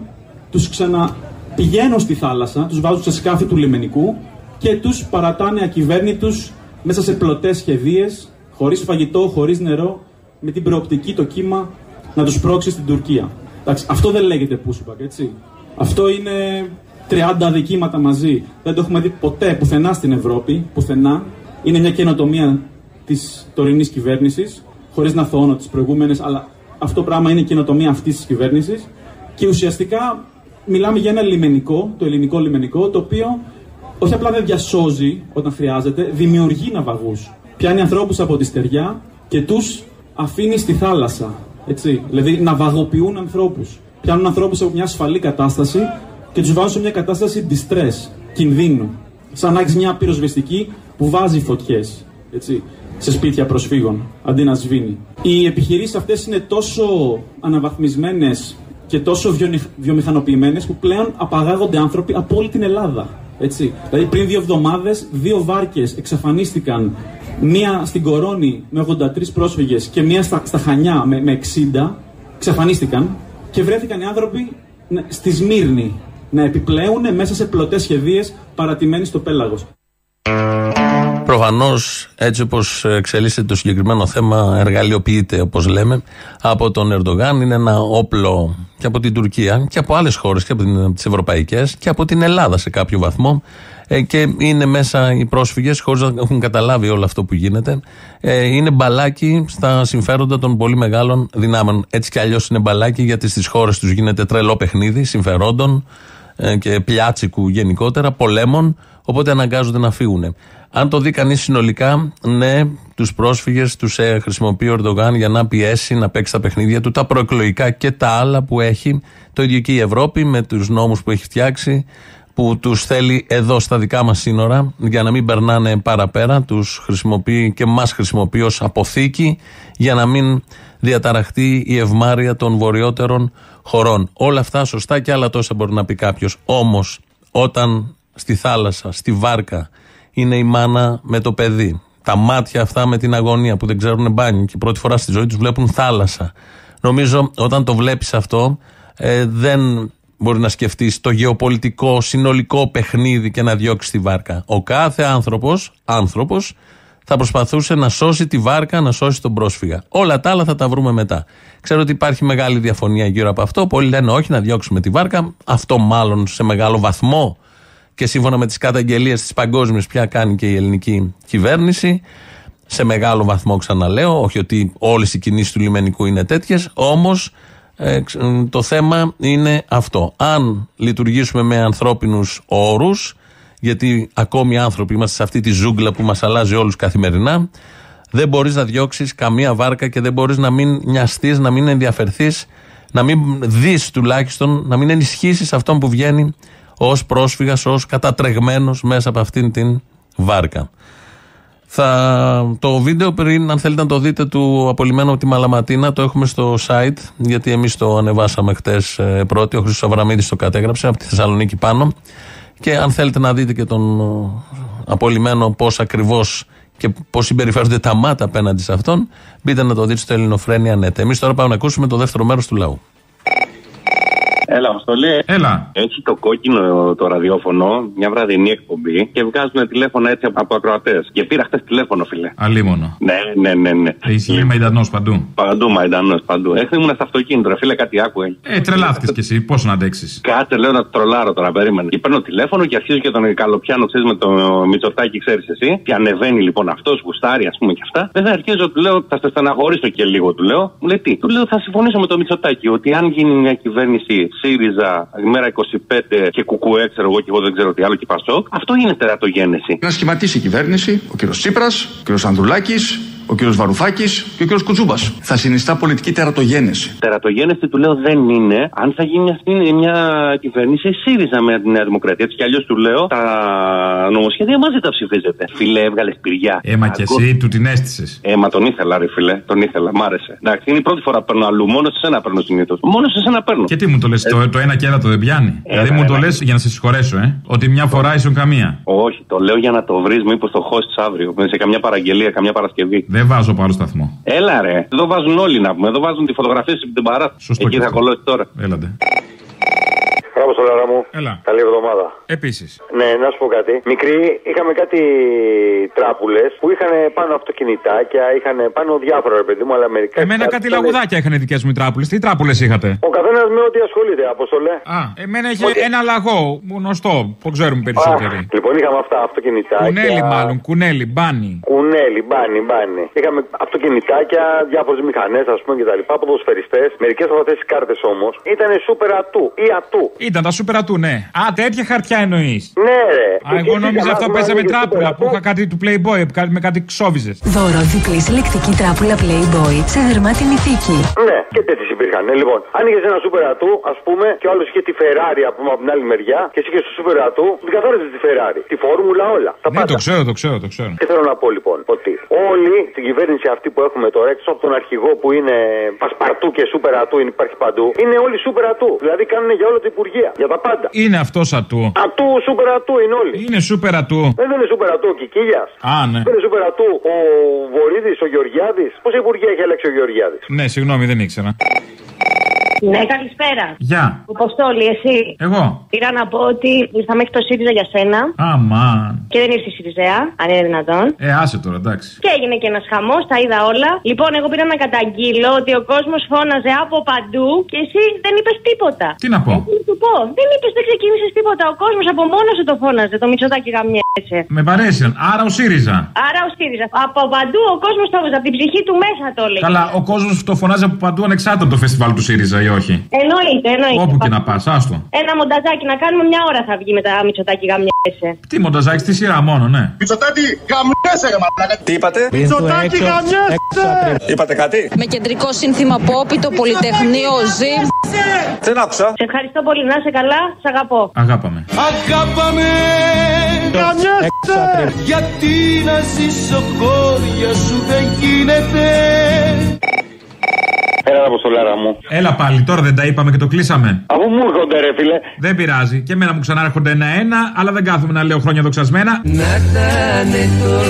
τους ξαναπηγαίνουν στη θάλασσα, τους βάζουν σε σκάφη του λιμενικού και τους παρατάνε ακυβέρνητους μέσα σε πλωτές σχεδίες, χωρίς φαγητό, χωρίς νερό, με την προοπτική το κύμα να τους πρόξει στην Τουρκία. Εντάξει, αυτό δεν λέγεται pushback, έτσι. Αυτό είναι 30 δικήματα μαζί. Δεν το έχουμε δει ποτέ πουθενά στην Ευρώπη, πουθενά. Είναι μια καινοτομία της τωρινής κυβέρνησης, χωρίς να θωώνω τις προηγούμενες, αλλά αυτό πράγμα είναι καινοτομία αυτής της κυβέρνησης. Και ουσιαστικά μιλάμε για ένα λιμενικό, το ελληνικό λιμενικό, το οποίο όχι απλά δεν διασώζει όταν χρειάζεται, δημιουργεί ναυαγούς. Πιάνει ανθρώπους από τη στεριά και τους αφήνει στη θάλασσα. Έτσι. Δηλαδή ναυαγοποιούν ανθρώπους. Πιάνουν ανθρώπους από μια ασφαλή κατάσταση και τους βάζουν σε μια κατάσταση distress, κινδύνου. Σαν να έχεις μια πυροσβεστική που βάζει φωτιές σε σπίτια προσφύγων αντί να σβήνει. Οι επιχειρήσεις αυτές είναι τόσο αναβαθμισμένες και τόσο βιομηχανοποιημένες που πλέον απαγάγονται άνθρωποι από όλη την Ελλάδα. Έτσι. Δηλαδή πριν δύο εβδομάδες, δύο βάρκες εξαφανίστηκαν. Μία στην Κορώνη με 83 πρόσφυγες και μία στα, στα Χανιά με, με 60. Εξαφανίστηκαν και βρέθηκαν οι άνθρωποι στη Σμύρνη να επιπλέουν μέσα σε πλωτές σχεδίες παρατημένοι στο πέλαγος. Προφανώς, έτσι όπως εξελίσσεται το συγκεκριμένο θέμα, εργαλειοποιείται, όπως λέμε, από τον Ερντογάν. Είναι ένα όπλο και από την Τουρκία και από άλλες χώρες και από τις ευρωπαϊκές και από την Ελλάδα σε κάποιο βαθμό. Ε, και είναι μέσα οι πρόσφυγες, χωρίς να έχουν καταλάβει όλο αυτό που γίνεται. Ε, είναι μπαλάκι στα συμφέροντα των πολύ μεγάλων δυνάμεων. Έτσι κι αλλιώς είναι μπαλάκι γιατί στις χώρες τους γίνεται τρελό παιχνίδι συμφερόντων ε, και πλιάτσικου γενικότερα, πολέμων, οπότε αναγκάζονται να φύγουν. Αν το δει κανείς συνολικά, ναι, τους πρόσφυγες τους ε, χρησιμοποιεί ο Ερντογάν για να πιέσει να παίξει τα παιχνίδια του, τα προεκλογικά και τα άλλα που έχει. Το ίδιο και η Ευρώπη με τους νόμους που έχει φτιάξει, που τους θέλει εδώ στα δικά μας σύνορα για να μην περνάνε παραπέρα. Τους χρησιμοποιεί και μας χρησιμοποιεί ως αποθήκη για να μην διαταραχτεί η ευμάρεια των βορειότερων χωρών. Όλα αυτά σωστά και άλλα τόσα μπορεί να πει κάποιος. Όμως, όταν στη θάλασσα, στη βάρκα, είναι η μάνα με το παιδί. Τα μάτια αυτά με την αγωνία που δεν ξέρουν μπάνιο και πρώτη φορά στη ζωή τους βλέπουν θάλασσα. Νομίζω όταν το βλέπεις αυτό, ε, δεν μπορεί να σκεφτείς το γεωπολιτικό συνολικό παιχνίδι και να διώξεις τη βάρκα. Ο κάθε άνθρωπος άνθρωπος, θα προσπαθούσε να σώσει τη βάρκα, να σώσει τον πρόσφυγα. Όλα τα άλλα θα τα βρούμε μετά. Ξέρω ότι υπάρχει μεγάλη διαφωνία γύρω από αυτό. Πολλοί λένε όχι να διώξουμε τη βάρκα. Αυτό μάλλον σε μεγάλο βαθμό και σύμφωνα με τις καταγγελίες της παγκόσμιας πια κάνει και η ελληνική κυβέρνηση. Σε μεγάλο βαθμό ξαναλέω, όχι ότι όλες οι κινήσεις του λιμενικού είναι τέτοιες, όμως ε, το θέμα είναι αυτό. Αν λειτουργήσουμε με ανθρώπινους όρους, γιατί ακόμη άνθρωποι είμαστε σε αυτή τη ζούγκλα που μας αλλάζει όλους καθημερινά, δεν μπορείς να διώξεις καμία βάρκα και δεν μπορείς να μην νοιαστείς, να μην ενδιαφερθείς, να μην δεις τουλάχιστον, να μην ενισχύσεις αυτόν που βγαίνει ως πρόσφυγας, ως κατατρεγμένος μέσα από αυτήν την βάρκα. Θα, το βίντεο πριν, αν θέλετε να το δείτε, του απολυμμένου από τη Μαλαματίνα, το έχουμε στο site, γιατί εμείς το ανεβάσαμε χτες ε, πρώτη. Ο Χρυσό Αβραμίδης το κατέγραψε από τη Θεσσαλονίκη πάνω. Και αν θέλετε να δείτε και τον ε, απολυμμένο πώς ακριβώς και πώς συμπεριφέρονται τα μάτα απέναντι σε αυτόν, μπείτε να το δείτε στο Ελληνοφρένια Net. Εμείς τώρα πάμε να ακούσουμε το δεύτερο μέρος του λαού. Έλα, Αποστολή. Έλα. Έχει το κόκκινο το ραδιόφωνο, μια βραδινή εκπομπή και βγάζουν τηλέφωνα έτσι από ακροατές. Και πήρα χτε τηλέφωνο, φίλε. Αλίμονο. Ναι, ναι, ναι. ναι. Είσαι μαϊντανός παντού. Παντού, μαϊντανός παντού. Έχει ήμουν στο αυτοκίνητο, ρε, φίλε, κάτι άκουε. Ε, τρελάθηκες κι εσύ, πώς να αντέξεις. Κάτσε, λέω να το τρολάρω τώρα, περίμενε. Και παίρνω τηλέφωνο και αρχίζω και τον καλοπιάνω, ξέρεις με το μυτσοτάκι, ξέρεις εσύ. Και ανεβαίνει λοιπόν αυτός, γουστάρι, ας πούμε και αυτά. Βέβαια αρχίζω, του λέω, θα σε στεναχωρήσω και λίγο, του λέω. Μου λέει τι, του λέω, θα συμφωνήσω με το μυτσοτάκι ότι αν γίνει μια κυβέρνηση ΣΥΡΙΖΑ ημέρα 25 και κουκουέ, ξέρω εγώ και εγώ δεν ξέρω τι άλλο και Πασόκ, αυτό είναι τερατογένεση. Να σχηματίσει η κυβέρνηση, ο κ. Τσίπρας, ο κ. Ανδρουλάκης, ο κ. Βαρουφάκης και ο κ. Κουτσούμπας. Θα συνιστά πολιτική τερατογένεση. Τερατογένεση του λέω δεν είναι αν θα γίνει αυτή μια κυβέρνηση ΣΥΡΙΖΑ με τη Νέα Δημοκρατία. Έτσι κι αλλιώς του λέω τα νομοσχέδια μαζί τα ψηφίζετε. Φιλέ, έβγαλε πυριά. Έμα και εσύ του την αίσθησες. Έμα τον ήθελα, ρε φιλέ. Τον ήθελα, μ' άρεσε. Εντάξει, είναι η πρώτη φορά που παίρνω αλλού. Μόνο σε ένα παίρνω συνήθως. Μόνο σε ένα παίρνω. Και τι μου το λες, το, το ένα και ένα το δεν πιάνει; Ε, δηλαδή μου το λες για να σε συγχωρέσω, ε. Ότι μια φορά ήσουν καμία. Όχι, το λέω για να το βρεις, μήπως το χώσει αύριο. Σε καμιά παραγγελία, καμιά Παρασκευή. Δεν βάζω από άλλο σταθμό. Έλα ρε. Εδώ βάζουν όλοι να πούμε. Εδώ βάζουν τη φωτογραφία από την παράσταση. Σωστό Εκεί και θα αυτό. κολλώσει τώρα. Έλατε. Μπράβο, Σολάρα μου. Έλα. Καλή εβδομάδα. Επίσης. Ναι, να σου πω κάτι. Μικρή, είχαμε κάτι τράπουλες που είχαν πάνω αυτοκινητάκια, είχαν πάνω διάφορα, ρε παιδί μου, αλλά μερικά. Εμένα κάτι λαγουδάκια είχαν δικές μου οι τράπουλες. Τι τράπουλες είχατε; Ο καθένας με ό,τι ασχολείται, Αποστολέ. Α, εμένα είχε ένα λαγό γνωστό που ξέρουμε περισσότεροι. Λοιπόν, είχαμε αυτά αυτοκινητάκια. Κουνέλι μάλλον, κουνέλι, μπάνι. Κουνέλι, τέλει, μπάνι, μπάνι. Είχαμε αυτοκινητάκια, διάφορες μηχανές, ας πούμε κτλ. Ποδοσφαιριστές. Μερικές από αυτές τις κάρτες όμως ήταν σούπερ ατού ή ατού. Ήταν τα σούπερα του, ναι. Α, τέτοια χαρτιά εννοείς. Ναι, ρε. Α, εγώ νόμιζα αυτό παίζαμε τράπουλα που είχα κάτι του Playboy κάτι- με κάτι ξόβιζες. Δώρο διπλή ηλεκτρική τράπουλα Playboy σε δερμάτινη θήκη. Ναι, και τέτοιες υπήρχαν. Ναι, λοιπόν, άνοιγες ένα σούπερ ατού, ας πούμε, και ο άλλος είχε τη Ferrari ας πούμε, από την άλλη μεριά και εσύ είχες στο σούπερ ατού, την καθόριζες τη Ferrari. Τη φόρμουλα όλα. Τα Ναι, το ξέρω, το ξέρω, το ξέρω. Τι θέλω να πω λοιπόν, ότι όλοι στην κυβέρνηση αυτή που έχουμε τώρα, εκτός από τον αρχηγό που είναι πασπαρτού και σούπερ ατού, είναι- υπάρχει παντού, είναι όλοι σούπερ ατού. Δηλαδή κάνουν για όλα τα υπουργεία, για τα πάντα. Είναι αυτός ατού. Ατού, σούπερ ατού είναι όλοι. Είναι σούπερ ατού. Ε, Δεν είναι σούπερ ατού ο Κικίλιας. Α, ναι. Δεν είναι σούπερ ατού ο Βορύδης, ο Γεωργιάδης. Πόσα υπουργεία έχει αλλάξει ο Γεωργιάδης; Ναι, συγγνώμη, δεν ήξερα. Ναι, καλησπέρα. Γεια. Αποστόλη, εσύ; Εγώ. Πήρα να πω ότι ήρθα μέχρι το ΣΥΡΙΖΑ για σένα Αμάν. και δεν ήρθε η ΣΥΡΙΖΑ, αν είναι δυνατόν. Ε, άσε τώρα, εντάξει. Και έγινε και ένας χαμός, τα είδα όλα. Λοιπόν, εγώ πήρα να καταγγείλω ότι ο κόσμος φώναζε από παντού και εσύ δεν είπες τίποτα. Τι να πω; Έτσι να σου πω. Δεν είπε, δεν ξεκίνησε τίποτα. Ο κόσμος από μόνος σου το φώναζε. Το μυτσοτάκι γαμιέσαι. Με παρέσυραν. Άρα ο ΣΥΡΙΖΑ. Άρα ο ΣΥΡΙΖΑ. Από παντού ο κόσμος το έβαζε. Από την ψυχή του μέσα το έλεγε. Καλά, ο κόσμος το φωνάζει από παντού ανεξάρτητα από το φεστιβάλ του ΣΥΡΙΖΑ ή όχι; Εννοείται, εννοείται. Όπου και να πας, άστο. Ένα μονταζάκι να κάνουμε μια ώρα θα βγει με τα μυτσοτάκι γαμιέσαι. Τι μονταζάκι στη σειρά μόνο, ναι. Μητσοτάκη, γαμιέσαι ρε μαλάκα. Τι είπατε; Μητσοτάκη, γαμιέσαι. Είπατε κάτι; Με κεντρικό σύνθημα Πόπι, το Πολυτεχνείο ζει. Δεν άκουσα. Σε ευχαριστώ πολύ, να είσαι καλά, σε αγαπώ. Αγάπαμε. Αγάπαμε Γαμιέσαι Γιατί να ζήσω χώρια σου δεν γίνεται Έλα, Αποστολάρα μου. Έλα πάλι, τώρα δεν τα είπαμε και το κλείσαμε. Αφού μου έρχονται, ρε φίλε. Δεν πειράζει. Και εμένα μου ξανάρχονται ένα-ένα, αλλά δεν κάθομαι να λέω χρόνια δοξασμένα. Να ήταν το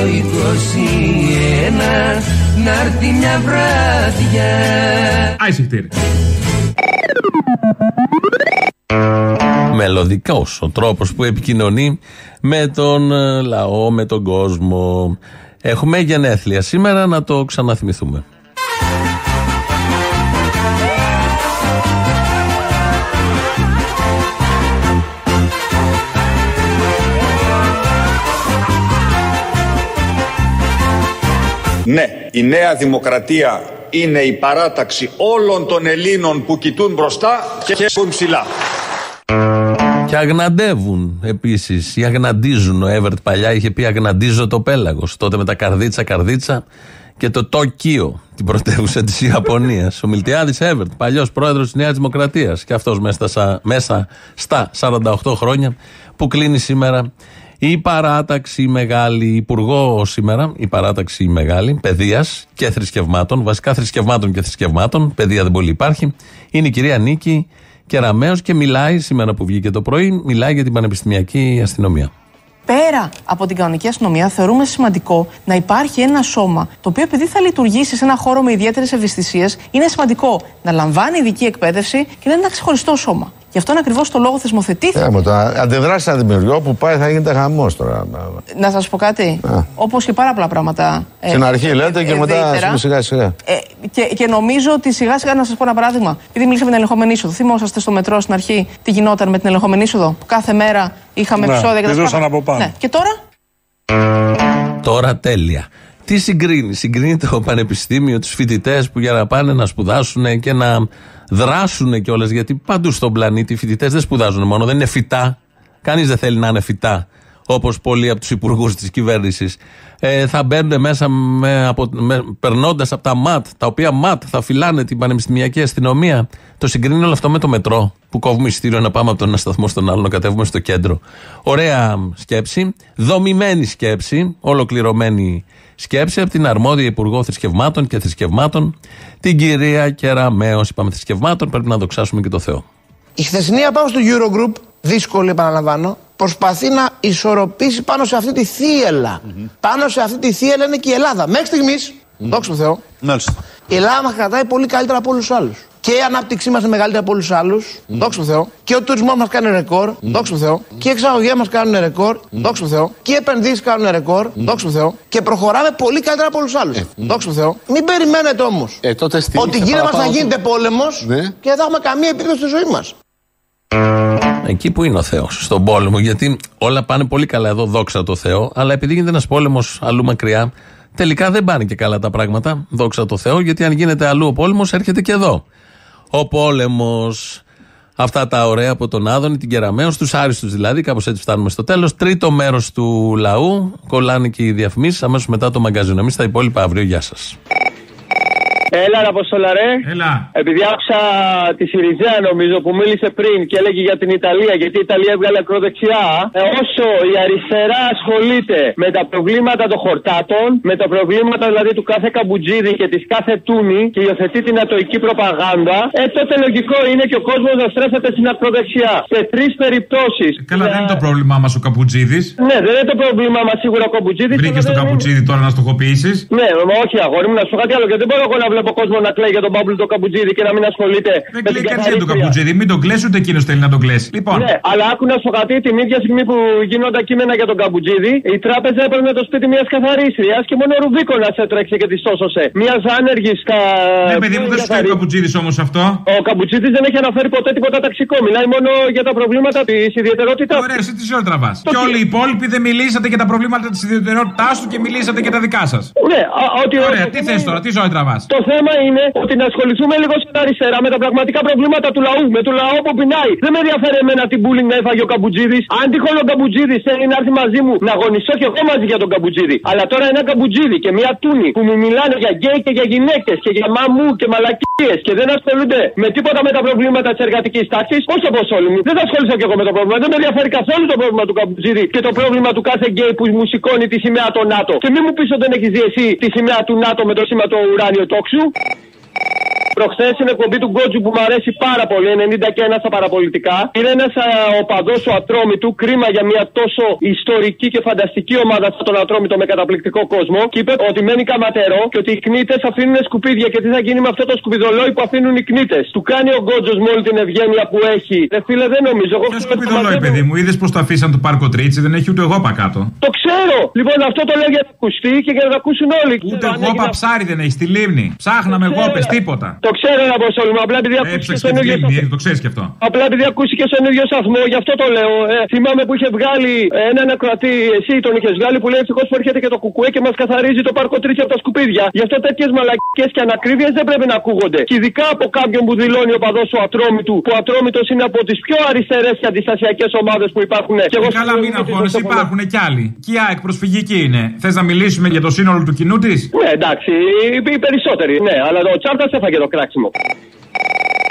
21 Να έρθει μια βράδια Άισιχτήρ. Μελωδικός ο τρόπος που επικοινωνεί με τον ε, λαό, με τον κόσμο. Έχουμε γενέθλια σήμερα να το ξαναθυμηθούμε. Ναι, η Νέα Δημοκρατία είναι η παράταξη όλων των Ελλήνων που κοιτούν μπροστά και χέσκουν ψηλά. Και αγναντεύουν επίσης. Ή αγναντίζουν. Ο Εύερτ παλιά είχε πει Αγναντίζω το πέλαγος. Τότε με τα καρδίτσα καρδίτσα και το Τόκιο, την πρωτεύουσα της Ιαπωνίας. Ο Μιλτιάδης Εύερτ, παλιός πρόεδρος της Νέας Δημοκρατίας. Και αυτός μέσα, στα- μέσα στα 48 χρόνια που κλείνει σήμερα η παράταξη μεγάλη, υπουργό σήμερα, η παράταξη μεγάλη, παιδείας και θρησκευμάτων, βασικά θρησκευμάτων και θρησκευμάτων, παιδεία δεν πολύ υπάρχει, είναι η κυρία Νίκη Κεραμέως και μιλάει σήμερα που βγήκε το πρωί, μιλάει για την πανεπιστημιακή αστυνομία. Πέρα από την κανονική αστυνομία, θεωρούμε σημαντικό να υπάρχει ένα σώμα το οποίο, επειδή θα λειτουργήσει σε ένα χώρο με ιδιαίτερες ευαισθησίες, είναι σημαντικό να λαμβάνει ειδική εκπαίδευση και να είναι ένα ξεχωριστό σώμα. Γι' αυτόν ακριβώς το λόγο θεσμοθετήθηκε. Ε, μου το αντιδράσεις ένα δημιουργό που πάει θα γίνεται χαμός τώρα. Να σας πω κάτι. Όπως και πάρα πολλά πράγματα. ε, Στην αρχή λέτε και ε, μετά δεύτερα. σιγά σιγά. Ε, και, και νομίζω ότι σιγά σιγά να σας πω ένα παράδειγμα. Επειδή μιλήσαμε για την ελεγχόμενη είσοδο. Θυμόσαστε στο μετρό στην αρχή τι γινόταν με την ελεγχόμενη είσοδο; Που κάθε μέρα είχαμε Ναι, επεισόδια και τη τα ζούσαν σπάγαμε. από πάνω. Ναι. Και τώρα; Τώρα τέλεια. Τι συγκρίνει, συγκρίνει το πανεπιστήμιο, του φοιτητές που για να πάνε να σπουδάσουν και να δράσουν κιόλας. Γιατί παντού στον πλανήτη οι φοιτητές δεν σπουδάζουν μόνο, δεν είναι φυτά. Κανείς δεν θέλει να είναι φυτά, όπως πολλοί από τους υπουργούς της κυβέρνησης. Ε, θα μπαίνουν μέσα με, από, με, περνώντας από τα ΜΑΤ, τα οποία ΜΑΤ θα φυλάνε την πανεπιστημιακή αστυνομία. Το συγκρίνει όλο αυτό με το μετρό, που κόβουμε εισιτήριο να πάμε από τον ένα σταθμό στον άλλο, να κατέβουμε στο κέντρο. Ωραία σκέψη, δομημένη σκέψη, ολοκληρωμένη σκέψη από την αρμόδια Υπουργό Θρησκευμάτων και Θρησκευμάτων, την κυρία Κεραμέο. Είπαμε θρησκευμάτων, πρέπει να δοξάσουμε και το Θεό. Η χθεσινή απάω στο Eurogroup, δύσκολη επαναλαμβάνω, προσπαθεί να ισορροπήσει πάνω σε αυτή τη θύελα. Πάνω σε αυτή τη θύελα είναι και η Ελλάδα. Μέχρι στιγμής, δόξα τω Θεώ, η Ελλάδα μας κρατάει πολύ καλύτερα από όλους τους άλλους. Και η ανάπτυξή μας είναι μεγαλύτερη από όλους τους άλλους. Δόξα τω Θεώ. Και ο τουρισμός μας κάνει ρεκόρ. Δόξα τω Θεώ. Και η εξαγωγή μας κάνουν ρεκόρ. Δόξα τω Θεώ. Και οι επενδύσεις κάνουν ρεκόρ. Δόξα τω Θεώ. Και προχωράμε πολύ καλύτερα από όλους τους άλλους. Δόξα τω Θεώ. Μην περιμένετε όμως Ε, τότε στη ότι λίστα γίνεται μας θα παραπάνω γίνεται του- πόλεμος Ναι. και δεν θα έχουμε καμία επίπτωση στη ζωή μας. Εκεί που είναι ο Θεός, στον πόλεμο. Γιατί όλα πάνε πολύ καλά εδώ, δόξα τω Θεώ. Αλλά επειδή γίνεται ένας πόλεμος αλλού μακριά, Τελικά δεν πάνε και καλά τα πράγματα, δόξα τω Θεώ, γιατί αν γίνεται αλλού ο πόλεμος, έρχεται και εδώ. Ο πόλεμος. Αυτά τα ωραία από τον Άδωνη, την Κεραμαίο, στου άριστους δηλαδή, κάπως έτσι φτάνουμε στο τέλος. Τρίτο μέρος του λαού, κολλάνε και οι διαφημίσεις, αμέσως μετά το μαγκαζίνο. Εμείς τα υπόλοιπα αύριο. Γεια σας. Έλα, ρε Αποστολά, ρε. Έλα. Επειδή άκουσα τη Σιριζέα, νομίζω, που μίλησε πριν και έλεγε για την Ιταλία, γιατί η Ιταλία έβγαλε ακροδεξιά. Ε, όσο η αριστερά ασχολείται με τα προβλήματα των χορτάτων, με τα προβλήματα δηλαδή του κάθε καμπουτζίδη και της κάθε τούνη και υιοθετεί την ατοική προπαγάνδα, ε, τότε λογικό είναι και ο κόσμος να στρέφεται στην ακροδεξιά. Σε τρεις περιπτώσεις. Καλά, δεν είναι το πρόβλημά μας ο Καμπουτζίδης. Ναι, δεν είναι το πρόβλημά μας σίγουρα ο καμπουτζίδης. Βρήκες τον Καμπουτζίδη τώρα να στοχοποιήσεις; Ναι, μα όχι, αγόρι μου, να σου πω κάτι άλλο. Γιατί δεν μπορώ εγώ να βλέπω κόσμο να κλαίει για τον Παύλο τον Καμπουτζίδη και να μην ασχολείται Δεν με κλαίει την κανεί για τον καθαρίστρια. Καμπουτζίδη. Μην τον κλέσει, ούτε εκείνος θέλει να τον κλέσει. Λοιπόν, Ναι, αλλά άκου να σου πω κάτι, την ίδια στιγμή που γίνονταν κείμενα για τον Καμπουτζίδη, η τράπεζα έπαιρνε το σπίτι μιας καθαρίστριας και μόνο ο Ρουμπίκονα έτρεξε και τη σώσωσε. Μιας άνεργης κα. ναι, παιδί μου, δεν σου κάνει ο Καμπουτζίδη όμως αυτό. Ο Καμπουτζίδη δεν έχει αναφέρει ποτέ τίποτα ταξικό. Μιλάει μόνο για τα προβλήματα της ιδιαιτερότητα. Ωραία, εσύ τις ζωή τραβάς. Και όλοι οι υπόλοιποι δεν μιλήσατε για τα προβλήματα της ιδιαιτερότητάς του και μιλήσατε για τα δικά σας. Ναι, α, ότι Ωραία, τι θες τώρα, τι ζωή τραβάς; Το θέμα είναι ότι να ασχοληθούμε λίγο στην αριστερά με τα πραγματικά προβλήματα του λαού, με το λαό που πεινάει. Δεν με ενδιαφέρει εμένα την πούλινγκ να έφαγε ο Καμπουτζίδης. Αν τυχόν ο Καμπουτζίδης θέλει να έρθει μαζί μου να αγωνιστώ και εγώ μαζί για τον Καμπουτζίδη. Αλλά τώρα ένα Καμπουτζίδη και μια τούνη που μου μιλάνε για γκέι και για γυναίκες και για μαμού και μαλακίες και δεν ασχολούνται με τίποτα με τα προβλήματα της εργατικής τάξης. Όχι όπω όλοι μου. Δεν θα ασχοληθώ και εγώ με το πρόβλημα. Δεν με ενδιαφέρει καθόλου το πρόβλημα του Καμπουτζίδη και το πρόβλημα του κάθε γκέι που μου σηκώνει τη σημαία των ΝΑΤΟ. Και μην μου πεις ότι δεν έχεις δει εσύ τη σημαία του ΝΑΤΟ με το σήμα του ουράνιο τόξου. sous Προχθές στην εκπομπή του Γκότζου που μου αρέσει πάρα πολύ, 90 και ένα στα παραπολιτικά, πήρε ένας οπαδό του Ατρόμητου, κρίμα για μια τόσο ιστορική και φανταστική ομάδα αυτό τον Ατρόμητο με καταπληκτικό κόσμο, και είπε ότι μένει καματερό και ότι οι κνήτες αφήνουν σκουπίδια και τι θα γίνει με αυτό το σκουπιδολόι που αφήνουν οι κνήτες. Του κάνει ο Γκότζος με όλη την ευγένεια που έχει. Ε, φίλε, δεν νομίζω. Εγώ Ποιο σκουπιδολόι, παιδί μου, είδες πως το αφήσαν του πάρκο Τρίτσι, δεν έχει ούτε εγώ κάτω. Το ξέρω! Λοιπόν, αυτό το λέω για να ακουστεί και για να το ακούσουν όλοι. Ούτε Ξέρω, αν εγώ έγινα- ψάρι δεν έχει στη λίμνη. Ψάχναμε Το εγώ ξέρω. πε τίποτα. Το ξέρω ένα Αποστόλη μου, απλά επειδή ακούστηκες Έψαξε στον τη ίδιο λίμνη, σταθμό. ε, το ξέρεις και αυτό. Απλά επειδή ακούστηκες στον ίδιο σταθμό, γι' αυτό το λέω. Ε, θυμάμαι που είχε βγάλει έναν ακροατή, εσύ τον είχες βγάλει, που λέει ευτυχώς που έρχεται και το κουκουέ και μας καθαρίζει το πάρκο τρίχη από τα σκουπίδια. Γι' αυτό τέτοιες μαλακίε και ανακρίβειες δεν πρέπει να ακούγονται. Και ειδικά από κάποιον που δηλώνει ο παδός του Ατρόμητου, που ο Ατρόμητος είναι από τις πιο αριστερές και αντιστασιακές ομάδες που υπάρχουν. Και εγώ Ε, καλά, μην συμφωνώ με τη αγχώνεσαι, Ζωζεφωνία. υπάρχουν κι άλλοι. Και η ΑΕΚ προσφυγική είναι. Θες να μιλήσουμε για το σύνολο του κοινού της; Ναι, εντάξει, οι, οι περισσότεροι, ναι, αλλά ο Τσάρτας έφαγε το máximo.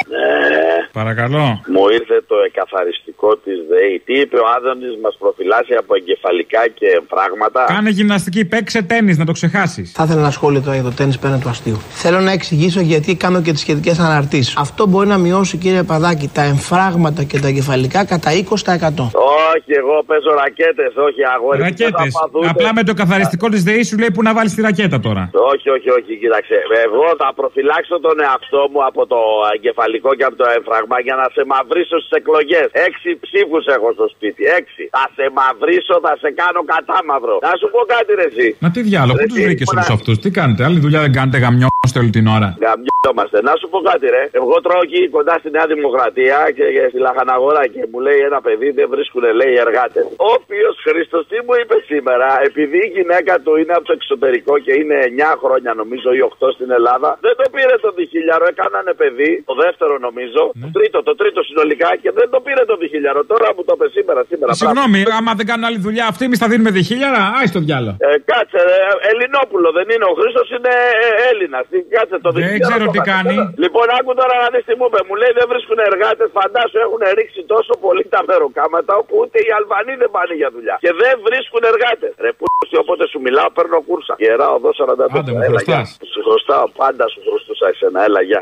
Κράξιμο. Παρακαλώ. Μου ήρθε το εκαθαριστικό της ΔΕΗ. Τι είπε ο Άδωνης, μας προφυλάσσει από εγκεφαλικά και φράγματα. Κάνε γυμναστική, παίξε τέννη, να το ξεχάσεις. Θα ήθελα να σχόλιο τώρα για το τέννη πέραν του αστείου. Θέλω να εξηγήσω γιατί κάνω και τις σχετικές αναρτήσεις. Αυτό μπορεί να μειώσει, κύριε Παδάκη, τα εμφράγματα και τα εγκεφαλικά κατά 20%. Όχι, εγώ παίζω ρακέτες, όχι αγόρι. Ρακέτε. Δεν θα παθούτε. Απλά με το καθαριστικό της ΔΕΗ σου λέει που να βάλεις τη ρακέτα τώρα. Όχι, όχι, όχι, κοίταξε. Εγώ θα προφυλάξω τον εαυτό μου από το εγκεφαλικό και από το έμφραγμα για να σε μαυρίσω στις εκλογές. Έξι ψήφους έχω στο σπίτι. Έξι. Θα σε μαυρίσω, θα σε κάνω κατάμαυρο. Να σου πω κάτι, ρε, εσύ. Μα τι διάλογο, πού Ρε, τους τι, βρήκες που όλους να- αυτούς, τι κάνετε, άλλη δουλειά δεν κάνετε, γαμιόμαστε όλη την ώρα. Γαμιόμαστε. Να σου πω κάτι, ρε. Εγώ τρώω εκεί κοντά στη Νέα Δημοκρατία και και στη Λαχαναγορά και μου λέει ένα παιδί δεν βρίσκουν, λέει, εργάτες. Ο οποίο Χρήστο τι μου είπε σήμερα, επειδή η γυναίκα του είναι από το εξωτερικό και είναι 9 χρόνια νομίζω ή 8 στην Ελλάδα, δεν το πήρε το διχίλιαρο, έκανανε παιδί, το δεύτερο νομίζω, το τρίτο, το τρίτο συνολικά και δεν το πήρε το διχίλιαρο. Τώρα μου το είπε σήμερα, σήμερα. Ε, Συγγνώμη, άμα δεν κάνουν άλλη δουλειά αυτή, εμείς θα δίνουμε διχίλιαρα, άι στο διάλο. Ε, κάτσε, ρε, Ελληνόπουλο δεν είναι. Ο Χρήστος είναι ε, Έλληνας. Κάτσε το Δεν διχίλιαρο ξέρω το τι θα- κάνει. Λοιπόν, άκου τώρα να δεις τι μου είπε. Μου λέει δεν βρίσκουν εργάτες. Φαντάσου έχουν ρίξει τόσο πολύ τα μεροκάματα όπου ούτε οι Αλβανοί δεν πάνε για δουλειά. Και δεν βρίσκουν εργάτες. Ρε που όποτε σου μιλάω παίρνω κούρσα. Γερά οδό 44. Άντε, μου Έλα, χρωστάς. γεια. Σου χρωστάω πάντα σου χρωστούσα εσένα. Έλα, γεια.